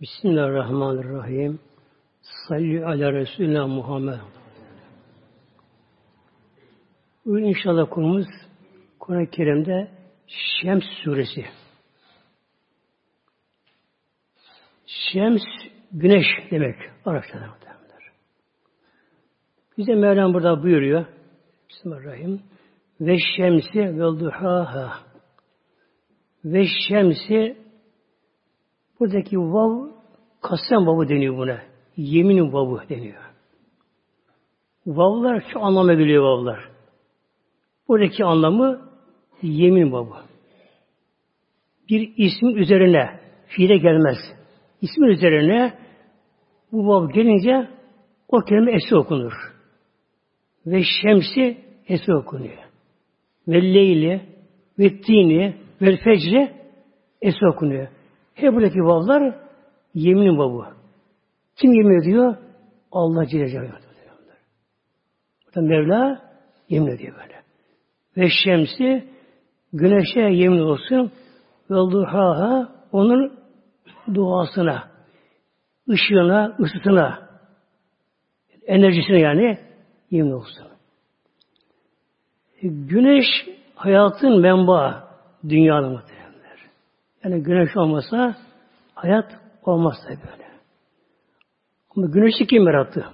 Bismillahirrahmanirrahim. Salli ala Resulina Muhammed. Bugün inşallah konumuz Kur'an-ı Kerim'de Şems suresi. Şems güneş demek Arapçada. Bize Mevlam burada buyuruyor. Bismillahirrahmanirrahim. Ve şemsi ve duhaha. Ve şemsi buradaki vav kasem vavı deniyor buna. Yeminin vavı deniyor. Vavlar şu anlama geliyor vavlar. Buradaki anlamı yemin vavı. Bir ismin üzerine fiile gelmez. İsmin üzerine bu vav gelince o kelime esi okunur. Ve şemsi esi okunuyor. Ve leyli ve tini ve fecri esi okunuyor. Hep buradaki vavlar yeminin vavı. Kim yemin ediyor? Allah Celle Celaluhu. Mevla yemin ediyor böyle. Ve şemsi güneşe yemin olsun ve duhaha onun duasına, ışığına, ısısına, enerjisine yani yemin olsun. Güneş hayatın menbaı dünyanın muhtemelenler. Yani güneş olmasa hayat olmaz tabi böyle. Ama güneşi kim yarattı?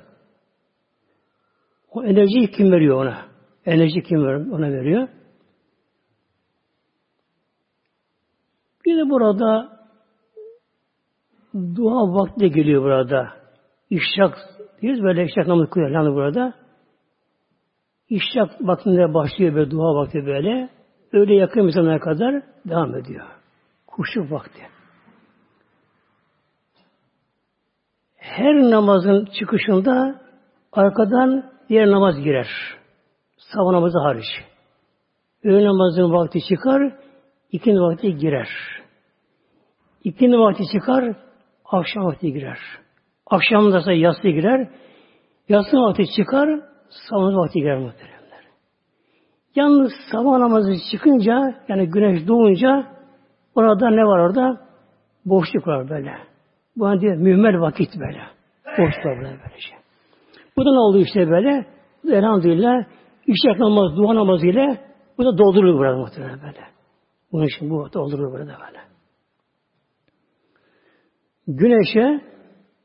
O enerjiyi kim veriyor ona? Enerji kim ona veriyor? Bir burada dua vakti geliyor burada. İşrak diyoruz böyle işrak namazı kılıyor burada. İşrak vaktinde başlıyor böyle dua vakti böyle. Öyle yakın zamana kadar devam ediyor. Kuşluk vakti. Her namazın çıkışında arkadan diğer namaz girer. Sabah namazı hariç. Öğle namazının vakti çıkar, ikindi vakti girer. İkindi vakti çıkar, akşam vakti girer. Akşam da yatsı girer. Yatsı vakti çıkar, sabah vakti girer muhteremler. Yalnız sabah namazı çıkınca, yani güneş doğunca orada ne var orada? Boşluk var böyle. Bu an diyor mühmel vakit böyle. Boşluk var böyle böylece. Bu da ne oldu işte böyle? Elhamdülillah işrak namaz, dua namazı ile bu da doldurulur burada muhtemelen böyle. Bunun için bu doldurulur burada böyle. Güneşe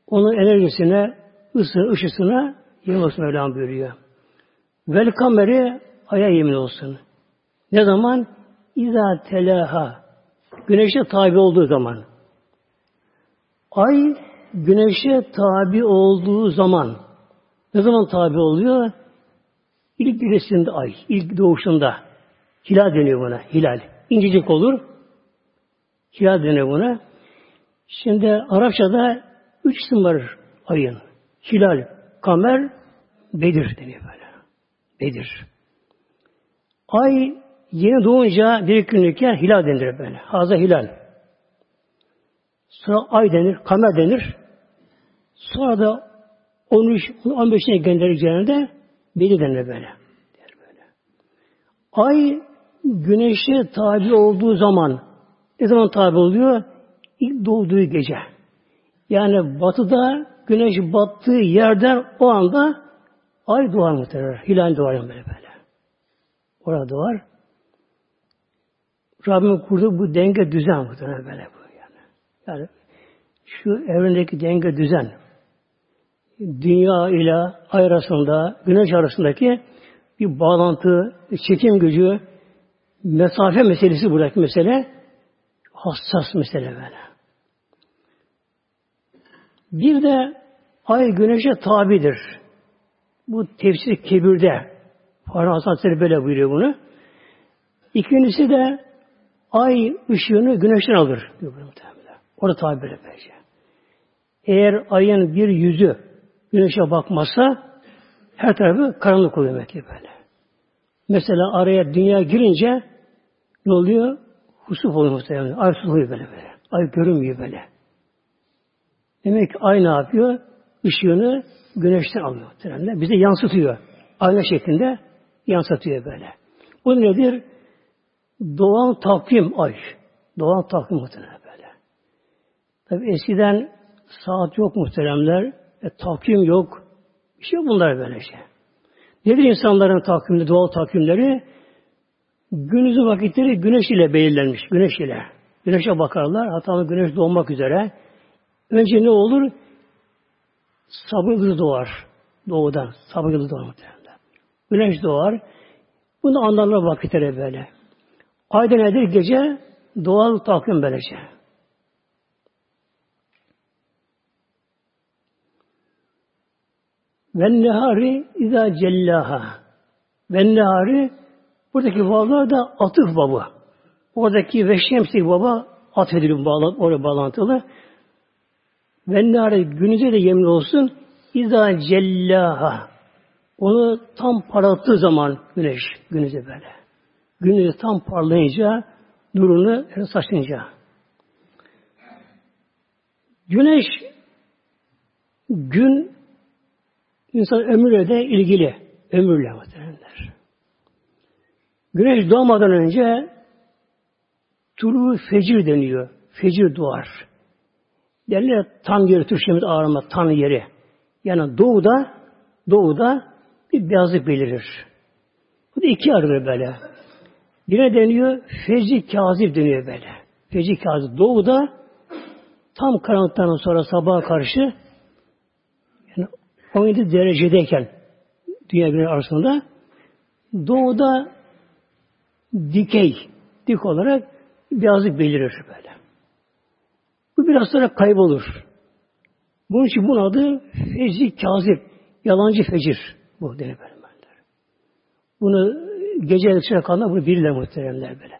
onun enerjisine, ısı, ışısına yemin olsun Mevlam buyuruyor. Vel kameri aya yemin olsun. Ne zaman? İza telaha. Güneşe tabi olduğu zaman. Ay güneşe tabi olduğu zaman. Ne zaman tabi oluyor? İlk birisinde ay, ilk doğuşunda. Hilal deniyor buna, hilal. İncecik olur. Hilal deniyor buna. Şimdi Arapçada üç isim var ayın. Hilal, kamer, Bedir deniyor böyle. Bedir. Ay yeni doğunca bir günlükken hilal denir böyle. Haza hilal. Sonra ay denir, kamer denir. Sonra da 13, 15'ine gönderileceğinde Bedir denir böyle. böyle. Ay güneşe tabi olduğu zaman ne zaman tabi oluyor? İlk doğduğu gece. Yani batıda güneş battığı yerden o anda ay doğar muhtemelen. Hilal doğar böyle böyle. Orada doğar. Rabbim kurdu bu denge düzen muhtemelen böyle bu yani. Yani şu evrendeki denge düzen dünya ile ay arasında, güneş arasındaki bir bağlantı, çekim gücü, mesafe meselesi buradaki mesele hassas mesele böyle. Bir de ay güneşe tabidir. Bu tefsir kebirde. Fahri Hasan böyle buyuruyor bunu. İkincisi de ay ışığını güneşten alır. Diyor Orada tabi böyle böylece. Eğer ayın bir yüzü güneşe bakmazsa her tarafı karanlık oluyor demek ki böyle. Mesela araya dünya girince ne oluyor? Husuf oluyor muhtemelen. Ay oluyor böyle böyle. Ay görünmüyor böyle. Demek ki ay ne yapıyor? Işığını güneşten alıyor muhtemelen. Bize yansıtıyor. Ayna şeklinde yansıtıyor böyle. Bu nedir? Doğal takvim ay. Doğal takvim muhtemelen böyle. Tabi eskiden saat yok muhteremler, e, takvim yok. Bir şey bunlar böyle şey. Nedir insanların takvimleri, doğal takvimleri? Gündüzü vakitleri güneş ile belirlenmiş, güneş ile. Güneşe bakarlar, hatta güneş doğmak üzere. Önce ne olur? Sabır yıldızı doğar. Doğudan. Sabır yıldızı doğar muhtemelen. Güneş doğar. Bunu anlarlar vakitleri böyle. Ayda nedir? Gece doğal takvim böylece. Ve nehari izâ cellaha. Ve nehari buradaki vavlar da atıf baba. Oradaki ve şemsi baba at edilir bağlı, oraya bağlantılı. Ve nehari günüze de yemin olsun izâ cellaha. Onu tam parlattığı zaman güneş günüze böyle. Güneş tam parlayınca nurunu saçınca. Güneş gün insan ömürle de ilgili. Ömürle muhtemelenler. Güneş doğmadan önce turu fecir deniyor. Fecir doğar. Derler tam yeri Türkçemiz ağrama, tam yeri. Yani doğuda doğuda bir beyazlık belirir. Bu da iki ayrılır böyle. Birine deniyor feci kazip deniyor böyle. Feci kazip. Doğuda tam karanlıktan sonra sabaha karşı yani 17 derecedeyken dünya güneş arasında doğuda dikey dik olarak beyazlık belirir böyle. Bu biraz sonra kaybolur. Bunun için bunun adı feci kazip, yalancı fecir. Bu böyle. Bunu gece elektriğe kalanlar bunu bilirler muhteremler böyle.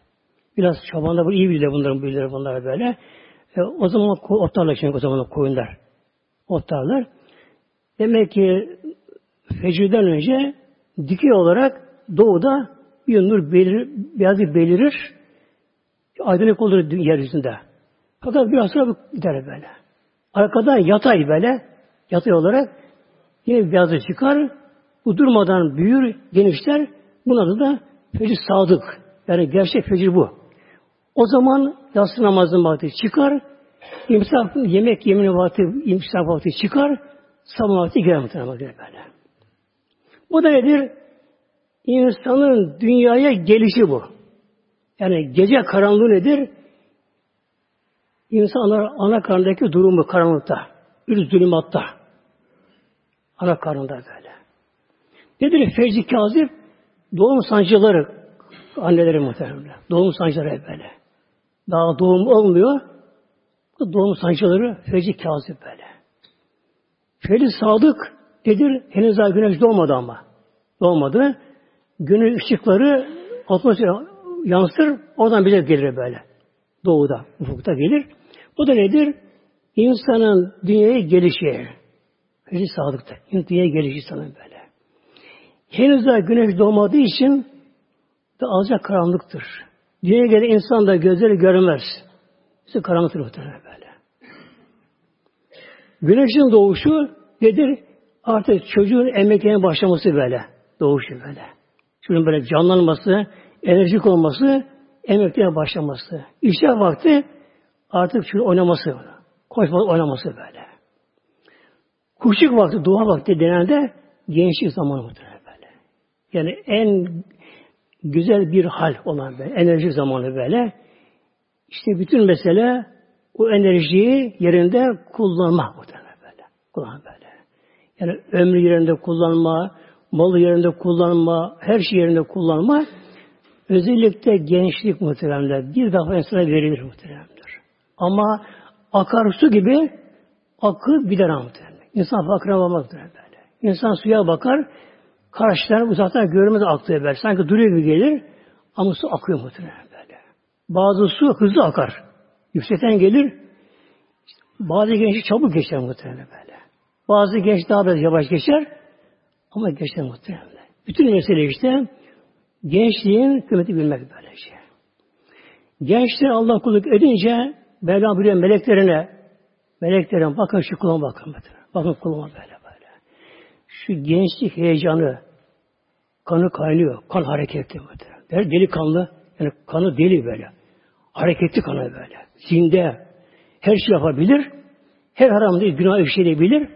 Biraz çabanlar bunu iyi bilirler bunların bilirler bunlar böyle. E, o zaman otlarla çünkü o zaman koyunlar. Otlarlar. Demek ki fecirden önce dikey olarak doğuda bir nur belir, beyaz bir belirir. Aydınlık olur yeryüzünde. Fakat biraz sonra gider böyle. Arkadan yatay böyle, yatay olarak yine bir beyazı çıkar. Bu durmadan büyür, genişler. Buna da fecir sadık. Yani gerçek fecir bu. O zaman yatsı namazın vakti çıkar. İmsak, yemek yemini vakti, imsak vakti çıkar. Sabah vakti girer muhtemelen böyle. Bu da nedir? İnsanın dünyaya gelişi bu. Yani gece karanlığı nedir? İnsanlar ana karnındaki durumu karanlıkta. Bir zulümatta. Ana karnında böyle. Nedir fecri kazip? Doğum sancıları anneleri muhtemelen. Doğum sancıları böyle. Daha doğum olmuyor. Bu doğum sancıları fecri kazip böyle. Fecri sadık nedir? Henüz daha güneş doğmadı ama. Doğmadı. Günün ışıkları atmosfere yansır. Oradan bize gelir böyle. Doğuda, ufukta gelir. Bu da nedir? İnsanın dünyaya gelişi. Fecri sadıkta. Dünyaya gelişi sana böyle. Henüz daha güneş doğmadığı için de azca karanlıktır. Dünyaya gelen insan da gözleri görmez. İşte karanlıktır muhtemelen böyle. Güneşin doğuşu nedir? Artık çocuğun emeklerine başlaması böyle. Doğuşu böyle. Çocuğun böyle canlanması, enerjik olması, emeklerine başlaması. İşte vakti artık çocuğun oynaması. Koşma oynaması böyle. Kuşluk vakti, doğa vakti denen de gençlik zamanı muhtemelen. Yani en güzel bir hal olan böyle, enerji zamanı böyle. İşte bütün mesele o enerjiyi yerinde kullanma muhtemelen böyle. Kullan böyle. Yani ömrü yerinde kullanma, malı yerinde kullanma, her şey yerinde kullanma. Özellikle gençlik muhteremler bir defa insana verilir muhteremler. Ama akarsu gibi akı bir muhterem. İnsan bakına bakmaz böyle. İnsan suya bakar, Karşıdan uzaktan görmez aktığı böyle. Sanki duruyor gibi gelir ama su akıyor muhtemelen böyle. Bazı su hızlı akar. Yüksekten gelir. bazı genç çabuk geçer muhtemelen böyle. Bazı genç daha biraz yavaş geçer ama geçer muhtemelen. Bütün mesele işte gençliğin kıymeti bilmek böyle şey. Gençler Allah kulluk edince Mevlam buyuruyor meleklerine meleklerine bakın şu kuluma bakın. Bakın kuluma böyle böyle. Şu gençlik heyecanı, Kanı kaynıyor. Kan hareketli böyle. Delikanlı. Yani kanı deli böyle. Hareketli kanı böyle. Zinde. Her şey yapabilir. Her haram değil, günah işleyebilir.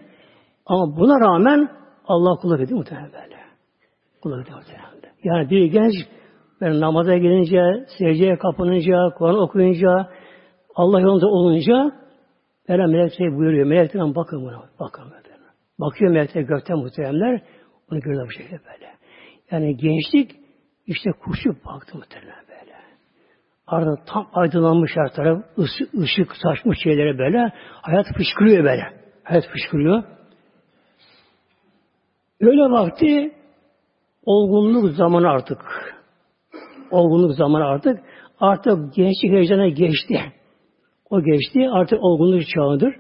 Ama buna rağmen Allah kulluk ediyor muhtemelen böyle. Ediyor muhtemelen. Yani bir genç ben namaza gelince, secdeye kapınınca, Kur'an okuyunca, Allah yolunda olunca Mevla melek şey buyuruyor. Melekten bakın buna. Bakın böyle. Bakıyor melekler gökten muhteremler. Onu görüyor bu şekilde böyle. Yani gençlik işte kuşu baktı muhtemelen böyle. Ardından tam aydınlanmış her taraf. Işık, ışık saçmış şeylere böyle. Hayat fışkırıyor böyle. Hayat fışkırıyor. Öyle vakti olgunluk zamanı artık. Olgunluk zamanı artık. Artık gençlik heyecanı geçti. O geçti. Artık olgunluk çağıdır.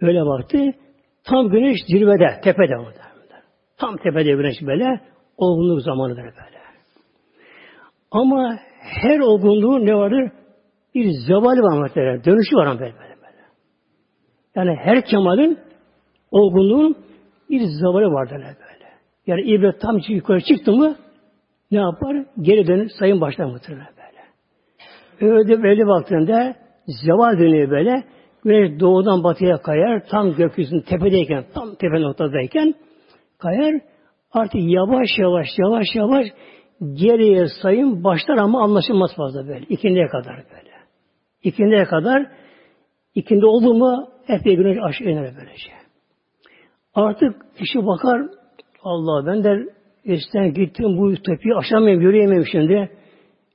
Öyle vakti tam güneş zirvede, tepede. Tam tepede güneş böyle. Olgunluk zamanıdır böyle. Ama her olgunluğun ne vardır? Bir zevali var muhtemelen. Dönüşü var böyle, böyle böyle. Yani her kemalin olgunluğun bir zavali vardır böyle. Yani ibret tam yukarı çıktı mı ne yapar? Geri dönüp sayın başlar muhtemelen böyle. Öyle böyle baktığında zeval dönüyor böyle. Güneş doğudan batıya kayar. Tam gökyüzünün tepedeyken, tam tepe noktadayken kayar. Artık yavaş yavaş yavaş yavaş geriye sayım başlar ama anlaşılmaz fazla böyle. İkindiye kadar böyle. İkindiye kadar ikindi oldu mu epey güneş aşağı iner böylece. Artık kişi bakar Allah ben de eskiden gittim bu tepeyi aşamıyorum, yürüyemiyorum şimdi.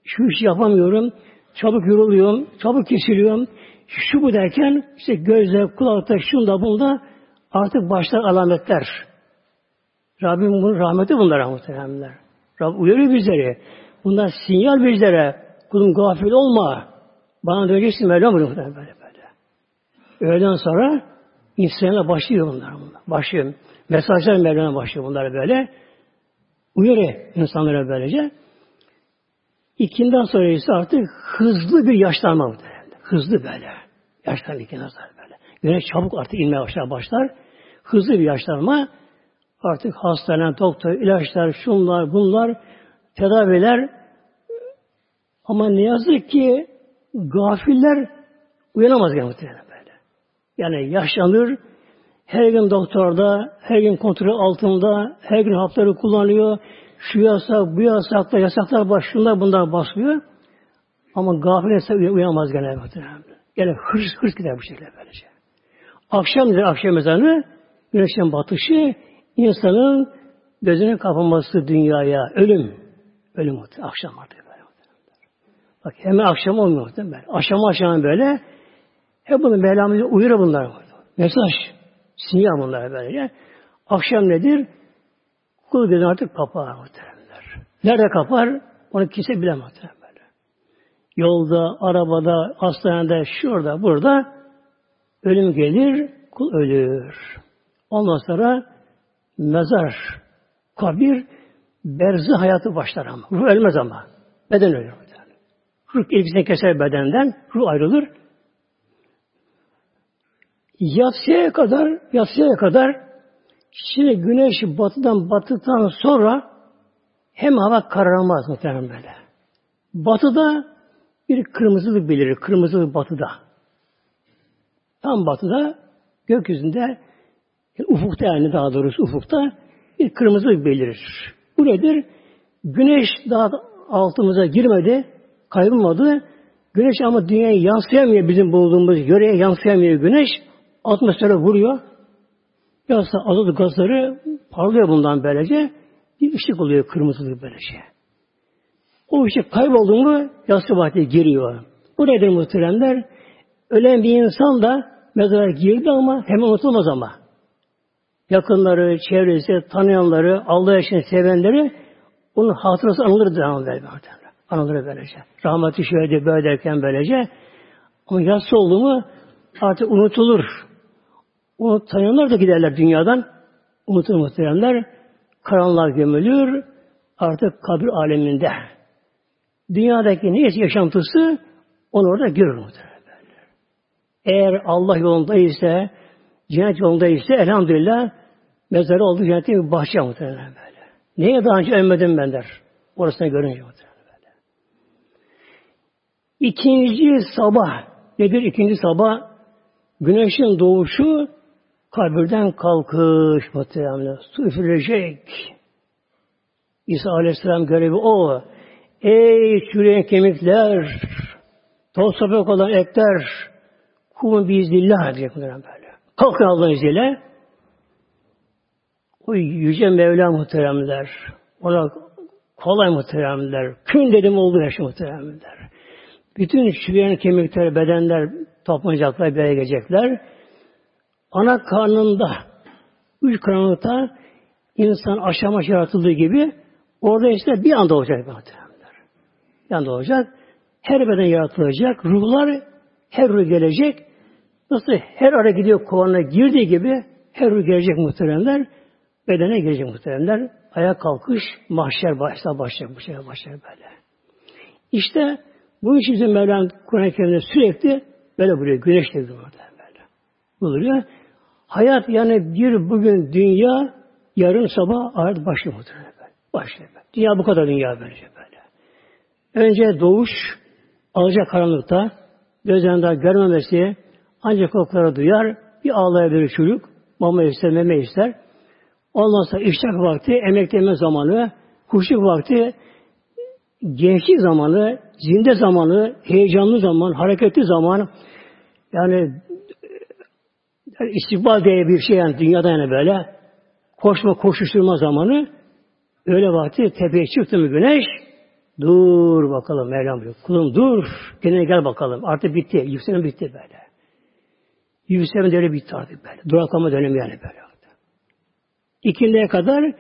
Şu işi yapamıyorum. Çabuk yoruluyorum, çabuk kesiliyorum. Şu bu derken işte gözde, kulakta, şunda bunda artık başlar alametler. Rabbim bunun rahmeti bunlara muhtemelenler. Rabbim uyarıyor bizleri. Bunlar sinyal bizlere. Kulum gafil olma. Bana döneceksin Mevlam böyle böyle böyle. Öğleden sonra insanlara başlıyor bunlar. bunlar. Başlıyor. Mesajlar Mevlam'a başlıyor bunlar böyle. Uyarıyor insanlara böylece. İkinden sonra ise artık hızlı bir yaşlanma muhtemelen. Hızlı böyle. Yaşlanma ikinden sonra böyle. Güneş çabuk artık inmeye başlar başlar. Hızlı bir yaşlanma. Artık hastane, doktor, ilaçlar, şunlar, bunlar, tedaviler. Ama ne yazık ki gafiller uyanamaz muhtemelen böyle. Yani yaşlanır, her gün doktorda, her gün kontrol altında, her gün hapları kullanıyor. Şu yasak, bu yasaklar, yasaklar baş, şunlar bunlar basıyor. Ama gafil ise uyanmaz gene muhtemelen. Yani hırs hırs gider bu şekilde böylece. Akşam nedir akşam ezanı? Güneşin batışı, insanın gözünün kapanması dünyaya, ölüm. Ölüm muhtemelen. Akşam artık böyle. Bak hemen akşam olmuyor muhtemelen. Akşam akşam böyle. Hep bunu Mevlamızı uyarır bunlar. Mesaj. Sinyal bunlar böylece. Akşam nedir? Kul gözünü artık kapar muhteremler. Nerede kapar? Onu kimse bilemez böyle. Yolda, arabada, hastanede, şurada, burada ölüm gelir, kul ölür. Ondan sonra mezar, kabir, berzi hayatı başlar ama. Ruh ölmez ama. Beden ölür. Ruh ilgisini keser bedenden, ruh ayrılır. Yatsıya kadar, yatsıya kadar Şimdi güneş batıdan battıktan sonra hem hava kararmaz muhtemelen böyle. Batıda bir kırmızılık belirir. Kırmızılık batıda. Tam batıda gökyüzünde yani ufukta yani daha doğrusu ufukta bir kırmızılık belirir. Bu nedir? Güneş daha altımıza girmedi, kaybolmadı. Güneş ama dünyaya yansıyamıyor bizim bulunduğumuz yöreye yansıyamıyor güneş. Atmosfere vuruyor. Da azot gazları parlıyor bundan böylece. Bir ışık oluyor kırmızılı böylece. O ışık kayboldu mu yassı vakti giriyor. Bu nedir muhteremler? Ölen bir insan da mezara girdi ama hemen unutulmaz ama. Yakınları, çevresi, tanıyanları, Allah için sevenleri onun hatırası anılır devamlı böyle. Anılır böylece. Rahmeti şöyle böyle derken böylece. Ama yassı oldu mu artık unutulur. Onu tanıyanlar da giderler dünyadan. Unutur muhteremler. Karanlığa gömülür. Artık kabir aleminde. Dünyadaki neyse yaşantısı onu orada görür muhteremler. Eğer Allah yolunda ise cennet yolunda ise elhamdülillah mezarı olduğu cennette bir bahçe muhtemelen böyle. Neye daha önce ölmedim ben der. Orasını görünce muhtemelen böyle. İkinci sabah nedir ikinci sabah? Güneşin doğuşu kabirden kalkış muhtemelen. Su üfürülecek. İsa Aleyhisselam görevi o. Ey çürüyen kemikler, toz toprak olan etler, kum biiznillah diyecek muhtemelen böyle. Kalkın Allah'ın izniyle. O yüce Mevla muhteremler. Ona kolay muhteremler. Kün dedim oldu yaşı muhteremler. Bütün çürüyen kemikler, bedenler toplanacaklar, bir yere gelecekler. Ana karnında, üç karanlıkta insan aşama yaratıldığı gibi orada işte bir anda olacak muhteremler. Bir anda olacak. Her beden yaratılacak. Ruhlar her ruh gelecek. Nasıl her ara gidiyor kovanına girdiği gibi her ruh gelecek muhteremler. Bedene girecek muhteremler. Ayağa kalkış, mahşer başlar başlayacak. Bu şey başlar böyle. İşte bu için bizim Mevlam Kur'an-ı Kerim'de sürekli böyle buyuruyor. Güneş dedi orada böyle. Buyuruyor. Hayat yani bir bugün dünya, yarın sabah ahiret başlıyor muhtemelen. Başlıyor. Dünya bu kadar dünya böylece böyle. Önce doğuş, alacak karanlıkta, gözden daha görmemesi, ancak kokları duyar, bir ağlayabilir çocuk, mama ister, meme ister. Ondan sonra işrak vakti, emekleme zamanı, kuşluk vakti, gençlik zamanı, zinde zamanı, heyecanlı zaman, hareketli zaman, yani, yani istikbal diye bir şey yani dünyada yani böyle koşma koşuşturma zamanı öyle vakti tepeye çıktı mı güneş dur bakalım Mevlam diyor. Kulum dur. Gene gel bakalım. Artık bitti. Yükselme bitti böyle. Yükselme dönemi bitti artık böyle. Duraklama dönemi yani böyle. İkindiye kadar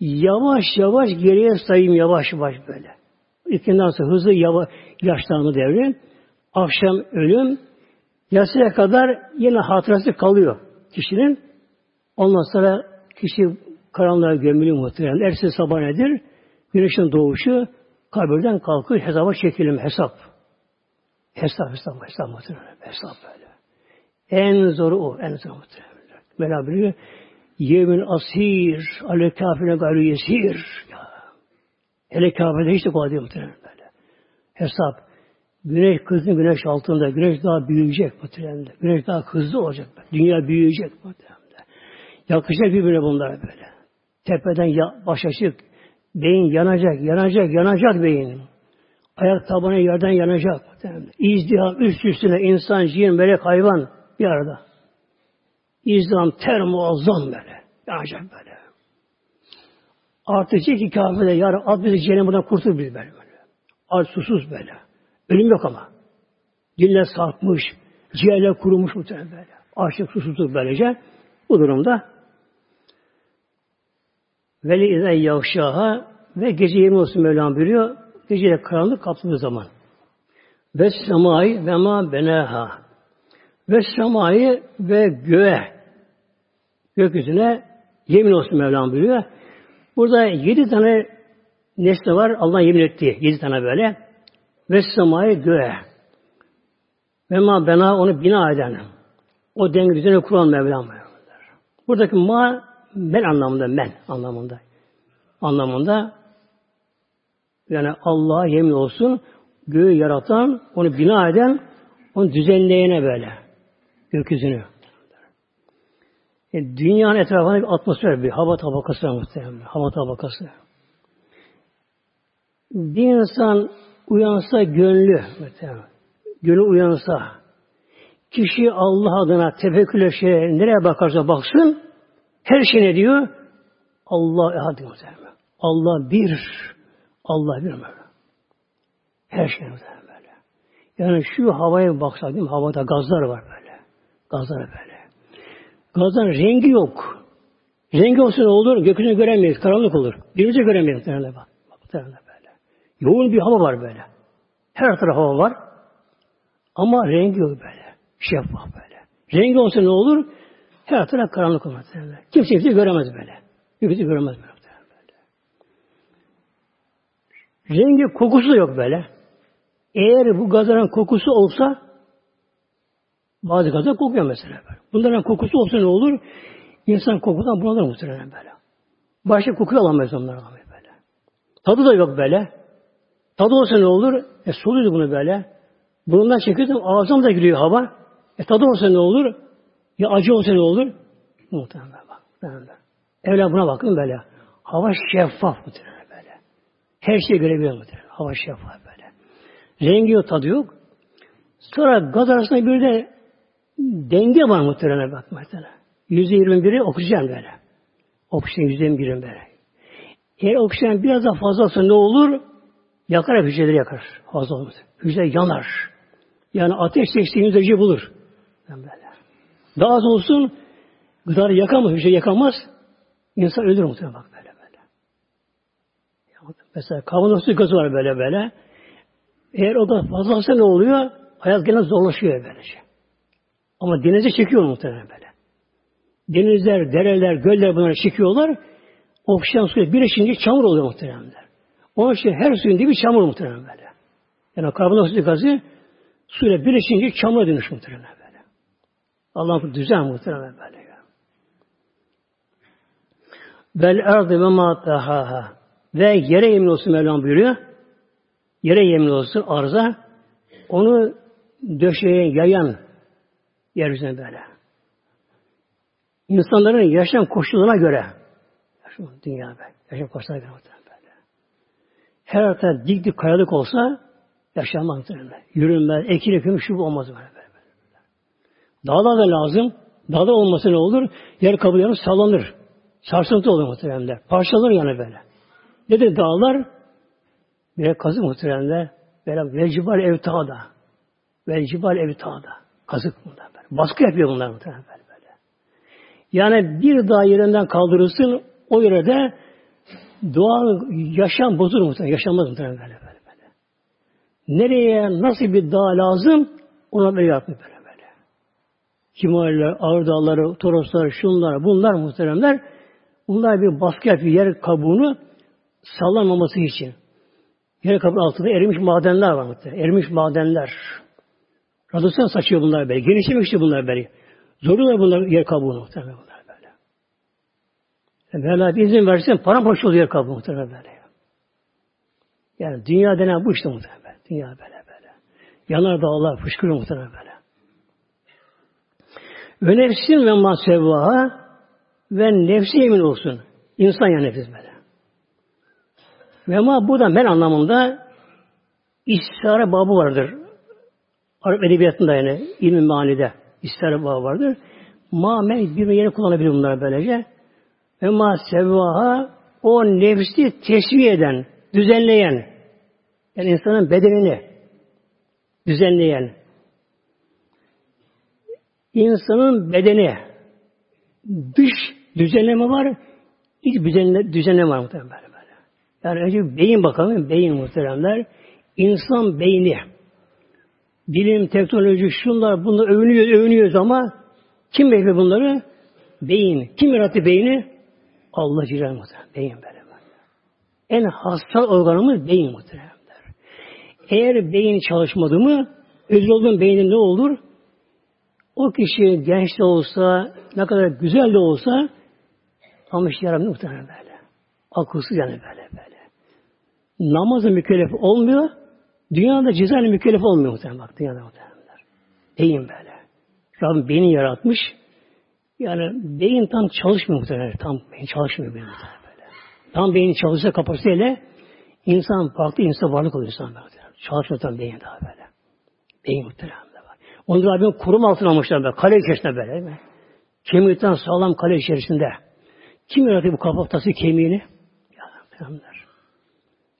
yavaş yavaş geriye sayayım yavaş yavaş böyle. İkinden sonra hızlı yavaş, yaşlanma devri. Akşam ölüm. Yatsıya kadar yine hatırası kalıyor kişinin. Ondan sonra kişi karanlığa gömülü muhtemelen. Ertesi sabah nedir? Güneşin doğuşu kabirden kalkıyor, hesaba çekilim, hesap. Hesap, hesap, hesap muhtemelen. Hesap böyle. En zoru o, en zoru muhtemelen. Mevla biliyor. Yemin asir, ale kafirine gayrı yesir. Ya. Hele kafirde hiç de kolay değil muhtemelen böyle. Hesap. Güneş kızın güneş altında. Güneş daha büyüyecek muhtemelen. Güneş daha hızlı olacak. Dünya büyüyecek muhtemelen. Yakışacak birbirine bunlar böyle. Tepeden ya, baş açık. Beyin yanacak, yanacak, yanacak beyin. Ayak tabanı yerden yanacak. İzdiham üst üstüne insan, cin, melek, hayvan bir arada. İzdiham ter muazzam böyle. Yanacak böyle. Artık ki kafirde yarın at bizi cehennemden kurtul biz böyle. böyle. Aç susuz böyle. Ölüm yok ama. Diller sarkmış, ciğerler kurumuş muhtemelen böyle. Açlık susuzluk böylece. Bu durumda Veli izâ yavşaha ve gece yemin olsun Mevlam buyuruyor. Geceyle karanlık kapsadığı zaman. Ve semayı ve ma benaha. Ve semayı ve göğe. Gökyüzüne yemin olsun Mevlam buyuruyor. Burada yedi tane nesne var. Allah yemin etti. Yedi tane böyle. Ve semayı göğe. Ve ma bena onu bina eden. O denge düzeni kuran Mevlam. Buradaki ma men anlamında men anlamında anlamında yani Allah'a yemin olsun göğü yaratan, onu bina eden, onu düzenleyene böyle gökyüzünü. Yani e, dünyanın etrafında bir atmosfer, bir hava tabakası muhtemelen. Hava tabakası. Bir insan uyansa gönlü, muhtemelen. Gönlü uyansa, kişi Allah adına tefekkürle şey, nereye bakarsa baksın, her şey ne diyor? Allah ehad muhtemelen. Allah bir. Allah bir böyle. Her şey muhtemelen. Yani şu havaya baksak değil mi? Havada gazlar var böyle. Gazlar böyle. Gazların rengi yok. Rengi olsa ne olur? Gökyüzünü göremeyiz. Karanlık olur. Birbirimizi göremeyiz. Muhtemelen bak. Muhtemelen böyle. Yoğun bir hava var böyle. Her taraf hava var. Ama rengi yok böyle. Şeffaf böyle. Rengi olsa ne olur? Her taraf karanlık olmaz. Kimse kimse göremez böyle. Kimse göremez böyle. Rengi kokusu yok böyle. Eğer bu gazların kokusu olsa bazı gazlar kokuyor mesela böyle. Bunların kokusu olsa ne olur? İnsan kokudan bunalır muhtemelen böyle. Başka kokuyu alamayız onlara böyle. Tadı da yok böyle. Tadı olsa ne olur? E soluyordu bunu böyle. Burundan çekiyordum ağzım da giriyor hava. E tadı olsa ne olur? Ya acı olsa ne olur? Muhtemelen bak. Muhtemelen. Evlen buna bakın böyle. Hava şeffaf muhtemelen böyle. Her şeyi görebiliyor muhtemelen. Hava şeffaf böyle. Rengi yok, tadı yok. Sonra gaz arasında bir de denge var muhtemelen bak mesela. Yüzde yirmi biri oksijen böyle. Oksijen yüzde yirmi biri böyle. Eğer oksijen biraz daha fazla ne olur? Yakar hücreleri yakar. Fazla olmaz. Hücre yanar. Yani ateş 80 derece bulur. Daha az olsun gıdarı yakamaz, hücre yakamaz. İnsan ölür muhtemelen bak böyle böyle. Mesela karbondioksit gazı var böyle böyle. Eğer o da fazla ne oluyor? Hayat gene zorlaşıyor böylece. Ama denize çekiyor muhtemelen böyle. Denizler, dereler, göller bunları çekiyorlar. Oksijen suyu birleşince çamur oluyor muhteremler. Onun için her suyun dibi çamur muhterem böyle. Yani karbondioksit gazı suyla birleşince çamura dönüş muhterem böyle. Allah'ın düzen muhterem böyle. Vel erdi ve ma ve yere yemin olsun Mevlam buyuruyor. Yere yemin olsun arza onu döşeyen, yayan yeryüzüne böyle. İnsanların yaşam koşullarına göre yaşam dünya böyle. Yaşam koşullarına göre böyle. Her taraf dik dik kayalık olsa yaşanmaz. Yürünmez, ekili kümüş şu olmaz böyle, böyle. Dağlar da lazım. Dağda olması ne olur? Yer yanı sallanır. Sarsıntı olur muhtemelen. Parçalanır yani böyle. Ne de dağlar? Bir kazı muhtemelen. Böyle vecibal evtada. Vecibal evtada. Kazık bunlar böyle. Baskı yapıyor bunlar muhtemelen böyle. Yani bir dağ yerinden kaldırılsın o yerde doğal yaşam bozulur muhtemelen. Yaşanmaz muhtemelen böyle, böyle böyle. Nereye nasıl bir dağ lazım ona böyle yapmıyor böyle böyle. Himalaya, Ağır Dağları, Toroslar, şunlar, bunlar muhteremler bunlar bir baskı yapıyor yer kabuğunu sallanmaması için. Yer kabuğu altında erimiş madenler var muhtemelen. Erimiş madenler. Radyasyon saçıyor bunlar böyle. Genişlemek işte bunlar böyle. Zoruyorlar bunlar yer kabuğunu muhtemelen bunlar böyle. Yani Mevla bir izin versin paramparça oluyor yer kabuğu muhtemelen böyle. Yani dünya denen bu işte muhtemelen. Dünya böyle böyle. Yanar dağlar fışkırıyor muhtemelen böyle. Ve nefsin ve masevvaha ve nefsi emin olsun. İnsan yani nefis böyle. Ve ama bu da ben anlamında istihara babı vardır. Arap edebiyatında yani ilmi manide istihara babı vardır. Ma men bir yere kullanabilir bunlar böylece. Ve ma sevvaha o nefsi tesviye eden, düzenleyen yani insanın bedenini düzenleyen insanın bedeni dış düzenleme var, iç düzenleme, düzenleme var muhtemelen böyle. Yani önce beyin bakalım, beyin muhteremler. İnsan beyni. Bilim, teknoloji, şunlar, bunlar övünüyor, övünüyoruz ama kim yapıyor bunları? Beyin. Kim yarattı beyni? Allah Celle. Beyin böyle. En hassas organımız beyin muhteremler. Eğer beyin çalışmadı mı, özür olduğun beynin ne olur? O kişi genç de olsa, ne kadar güzel de olsa, ama işte yaramıyor muhtemelen böyle. Akılsız yani böyle böyle. Namazı mükellef olmuyor, dünyada cezayla mükellef olmuyor muhtemelen bak dünyada muhtemelenler. Beyin böyle. Rabbim beyni yaratmış. Yani beyin tam çalışmıyor muhtemelen. Tam beyin çalışmıyor beyin muhtemelen böyle. Tam beyin çalışsa kapasiteyle insan farklı insan varlık oluyor insan böyle. Çalışmıyor tam beyin daha böyle. Beyin muhtemelen. Onu Rabbim kurum altına almışlar böyle. Kale içerisinde böyle mi? Kemikten sağlam kale içerisinde. Kim yarattı bu kafatası kemiğini? Ya Peygamber.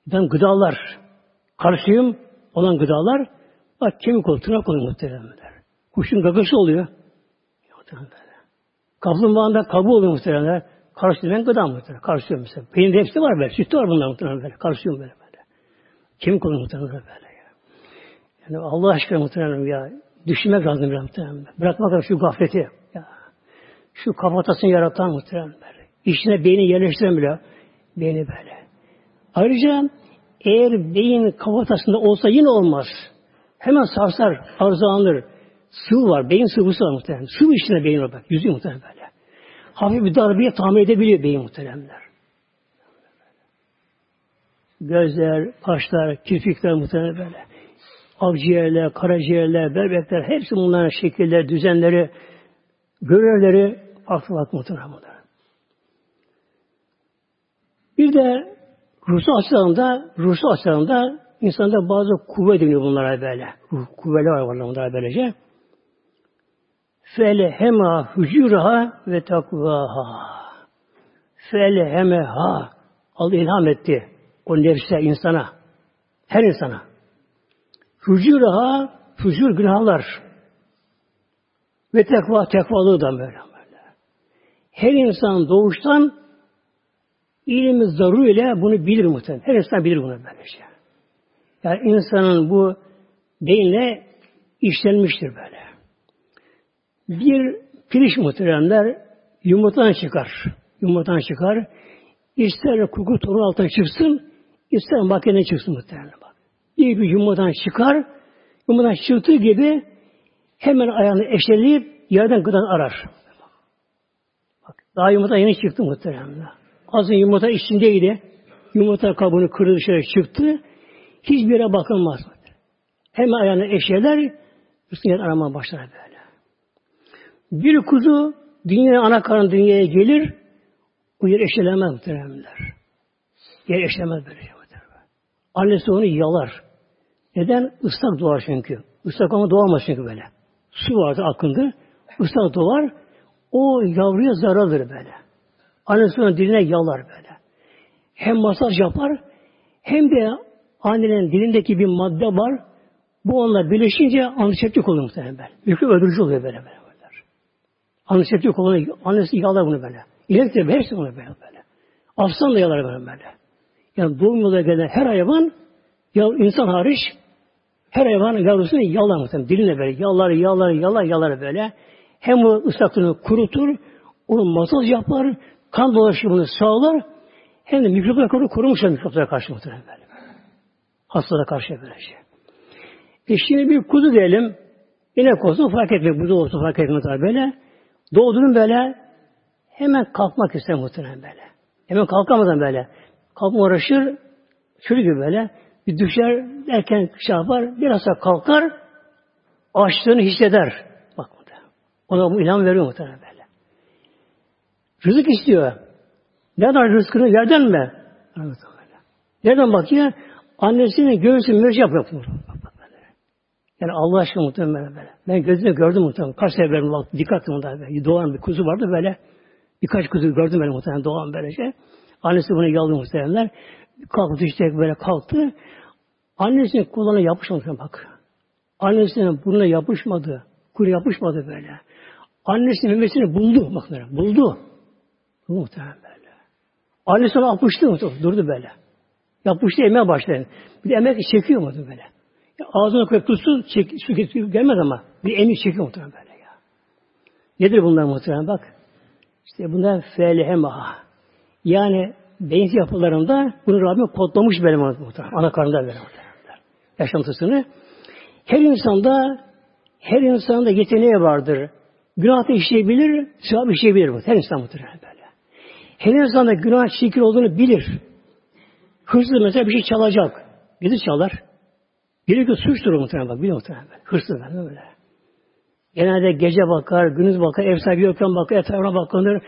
Ben gıdalar, kalsiyum olan gıdalar bak kemik oluyor, tırnak oluyor muhteremler. Kuşun gagası oluyor. Kaplumbağanın da kabuğu oluyor muhteremler. Kalsiyum gıda muhterem. Kalsiyum mesela. Peynirde hepsi var böyle. Sütte var bunlar muhterem böyle. Kalsiyum böyle böyle. Kemik oluyor muhterem böyle. Yani Allah aşkına muhterem ya Düşünmek lazım biraz muhtemelen. Bırakmak lazım şu gafleti. Ya. Şu kafatasını yaratan muhtemelen. İçine beyni yerleştiren bile. Beyni böyle. Ayrıca eğer beyin kafatasında olsa yine olmaz. Hemen sarsar, arızalanır. Sıvı var, beyin sıvısı var muhtemelen. Sıvı içinde beyin var bak, yüzü muhtemelen böyle. Hafif bir darbeye tahmin edebiliyor beyin muhtemelenler. Gözler, kaşlar, kirpikler muhtemelen böyle akciğerler, karaciğerler, böbrekler hepsi bunların şekiller, düzenleri görevleri farklı farklı muhtemelen Bir de ruhsal açılarında, ruhsal açılarında insanda bazı kuvvet deniyor bunlara böyle. Ruh, kuvvetler var bunlara böylece. Felehema hücuraha ve takvaha. Felehemeha. Allah ilham etti. O nefse insana. Her insana. Hücuraha, hücur günahlar. Ve tekva, tekvalığı da böyle. Her insan doğuştan ilmi zaru ile bunu bilir muhtemelen. Her insan bilir bunu böyle şey. Yani insanın bu beyinle işlenmiştir böyle. Bir pirinç muhteremler yumurtadan çıkar. Yumurtadan çıkar. İster koku tohum altına çıksın, ister makineden çıksın muhtemelen bak. Bir bir yumurtadan çıkar, yumurtadan çıktığı gibi hemen ayağını eşeleyip yerden gıdan arar. Bak, daha yumurta yeni çıktı muhteremler. Az yumurta içindeydi. Yumurta kabuğunu kırdı dışarı çıktı. Hiçbir yere bakılmaz. Hemen ayağını eşeler, üstüne aramaya başlar böyle. Bir kuzu dünya ana karın dünyaya gelir, bu yer eşelemez muhteremler. Yer eşelemez böyle. Annesi onu yalar. Neden? Islak doğar çünkü. Islak ama doğamaz çünkü böyle. Su vardı akındı. Islak doğar. O yavruya zarardır böyle. Annesi onu diline yalar böyle. Hem masaj yapar hem de annenin dilindeki bir madde var. Bu onunla birleşince antiseptik oluyor muhtemelen. Mikrop öldürücü oluyor böyle böyle. böyle. Antiseptik oluyor. Annesi yalar bunu böyle. İnek de hepsi bunu böyle böyle. Aslan da yalar böyle böyle. Yani doğum yoluna gelen her hayvan ya insan hariç her hayvan yavrusunu yalar muhtemelen. Diline böyle yalar, yalar, yalar, yalar böyle. Hem o ıslaklığını kurutur, onu masaj yapar, kan dolaşımını sağlar, hem de mikroplara karşı korumuşlar mikroplara karşı muhtemelen böyle. Hastalara karşı böyle şey. E şimdi bir kuzu diyelim, inek olsun fark etmiyor, buzu olsun fark etmiyor tabi böyle. Doğduğun böyle hemen kalkmak ister muhtemelen böyle. Hemen kalkamadan böyle. Kalkma uğraşır, şöyle gibi böyle. Bir düşer, erken şey yapar, biraz daha kalkar, açlığını hisseder. Bak muhtemelen. Ona bu ilham veriyor muhtemelen böyle. Rızık istiyor. Nereden rızkını? Yerden mi? Nereden bakıyor? Annesinin göğsü mürc yapıyor. Yani Allah aşkına muhtemelen böyle. Ben gözümle gördüm muhtemelen. Kaç sefer bak dikkatli muhtemelen. Doğan bir kuzu vardı böyle. Birkaç kuzu gördüm böyle muhtemelen doğan böylece. Annesi bunu yaldı muhtemelenler. Kalktı işte böyle kalktı. Annesinin kulağına yapışmadı bak. Annesinin burnuna yapışmadı. Kuru yapışmadı böyle. Annesinin memesini buldu. Bak. Buldu. Muhtemelen böyle. Annesi ona yapıştı mı? Durdu böyle. Yapıştı emeye başladı. Bir de emek çekiyor mu böyle. Ya ağzına koyup tutsun, çek, su gelmez ama bir emik çekiyor muhtemelen böyle ya. Nedir bunlar muhtemelen bak. İşte bunlar felhema. Yani beyin yapılarında bunu Rabbim kodlamış böyle muhtemelen. Ana karnında böyle muhtemelen. Yaşantısını. Her insanda her insanda yeteneği vardır. Günah da işleyebilir, sevap işleyebilir. Bu. Her insan muhtemelen böyle. Her insan da günah çirkin olduğunu bilir. Hırsız mesela bir şey çalacak. Gidip çalar. Biri ki suçtur muhtemelen bak. Biliyor muhtemelen. Hırsız böyle. böyle. Genelde gece bakar, gündüz bakar, ev sahibi yokken bakar, etrafına bakılır.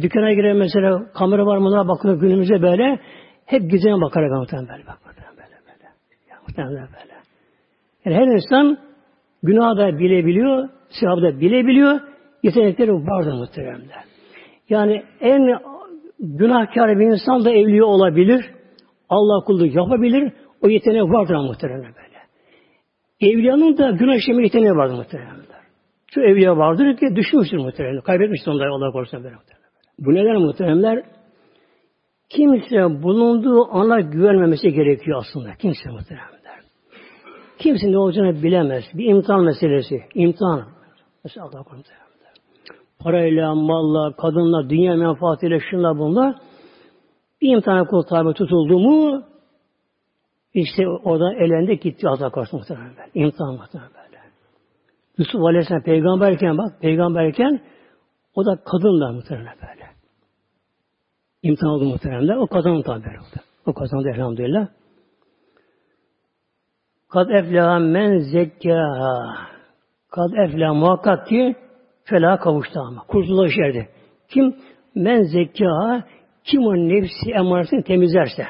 Dükkana girer mesela, kamera var mı bakılır günümüzde böyle. Hep gizine bakar muhtemelen böyle. Bak, muhtemelen böyle böyle. Ya, muhtemelen böyle. Yani her insan günah da bilebiliyor, sevabı da bilebiliyor. Yetenekleri vardır muhtemelen. Yani en günahkar bir insan da evliya olabilir. Allah kulluk yapabilir. O yeteneği vardır muhtemelen böyle. Evliyanın da günah işleme yeteneği vardır muhtemelen. Şu evliya vardır ki düşmüştür muhtemelen. Kaybetmiştir onları Allah korusun böyle muhtemelen. Bu neden muhteremler? Kimse bulunduğu ana güvenmemesi gerekiyor aslında. Kimse muhteremler. Kimse ne olacağını bilemez. Bir imtihan meselesi. İmtihan. Mesela Allah korusun parayla, malla, kadınla, dünya menfaatiyle, şunla bunlar bir imtihana kul tabi tutuldu mu işte orada elendi gitti Allah korusun muhtemelen böyle. İmtihan muhtemelen. Yusuf Aleyhisselam peygamberken bak peygamberken o da kadınla muhtemelen böyle. İmtihan oldu muhtemelen. O kazandı tabi. O kazandı elhamdülillah. Kad eflaha men zekkaha. Kad eflaha muhakkak ki Felaha kavuştu ama. Kurtuluş erdi. Kim? Men zeka kim o nefsi emaresini temizlerse.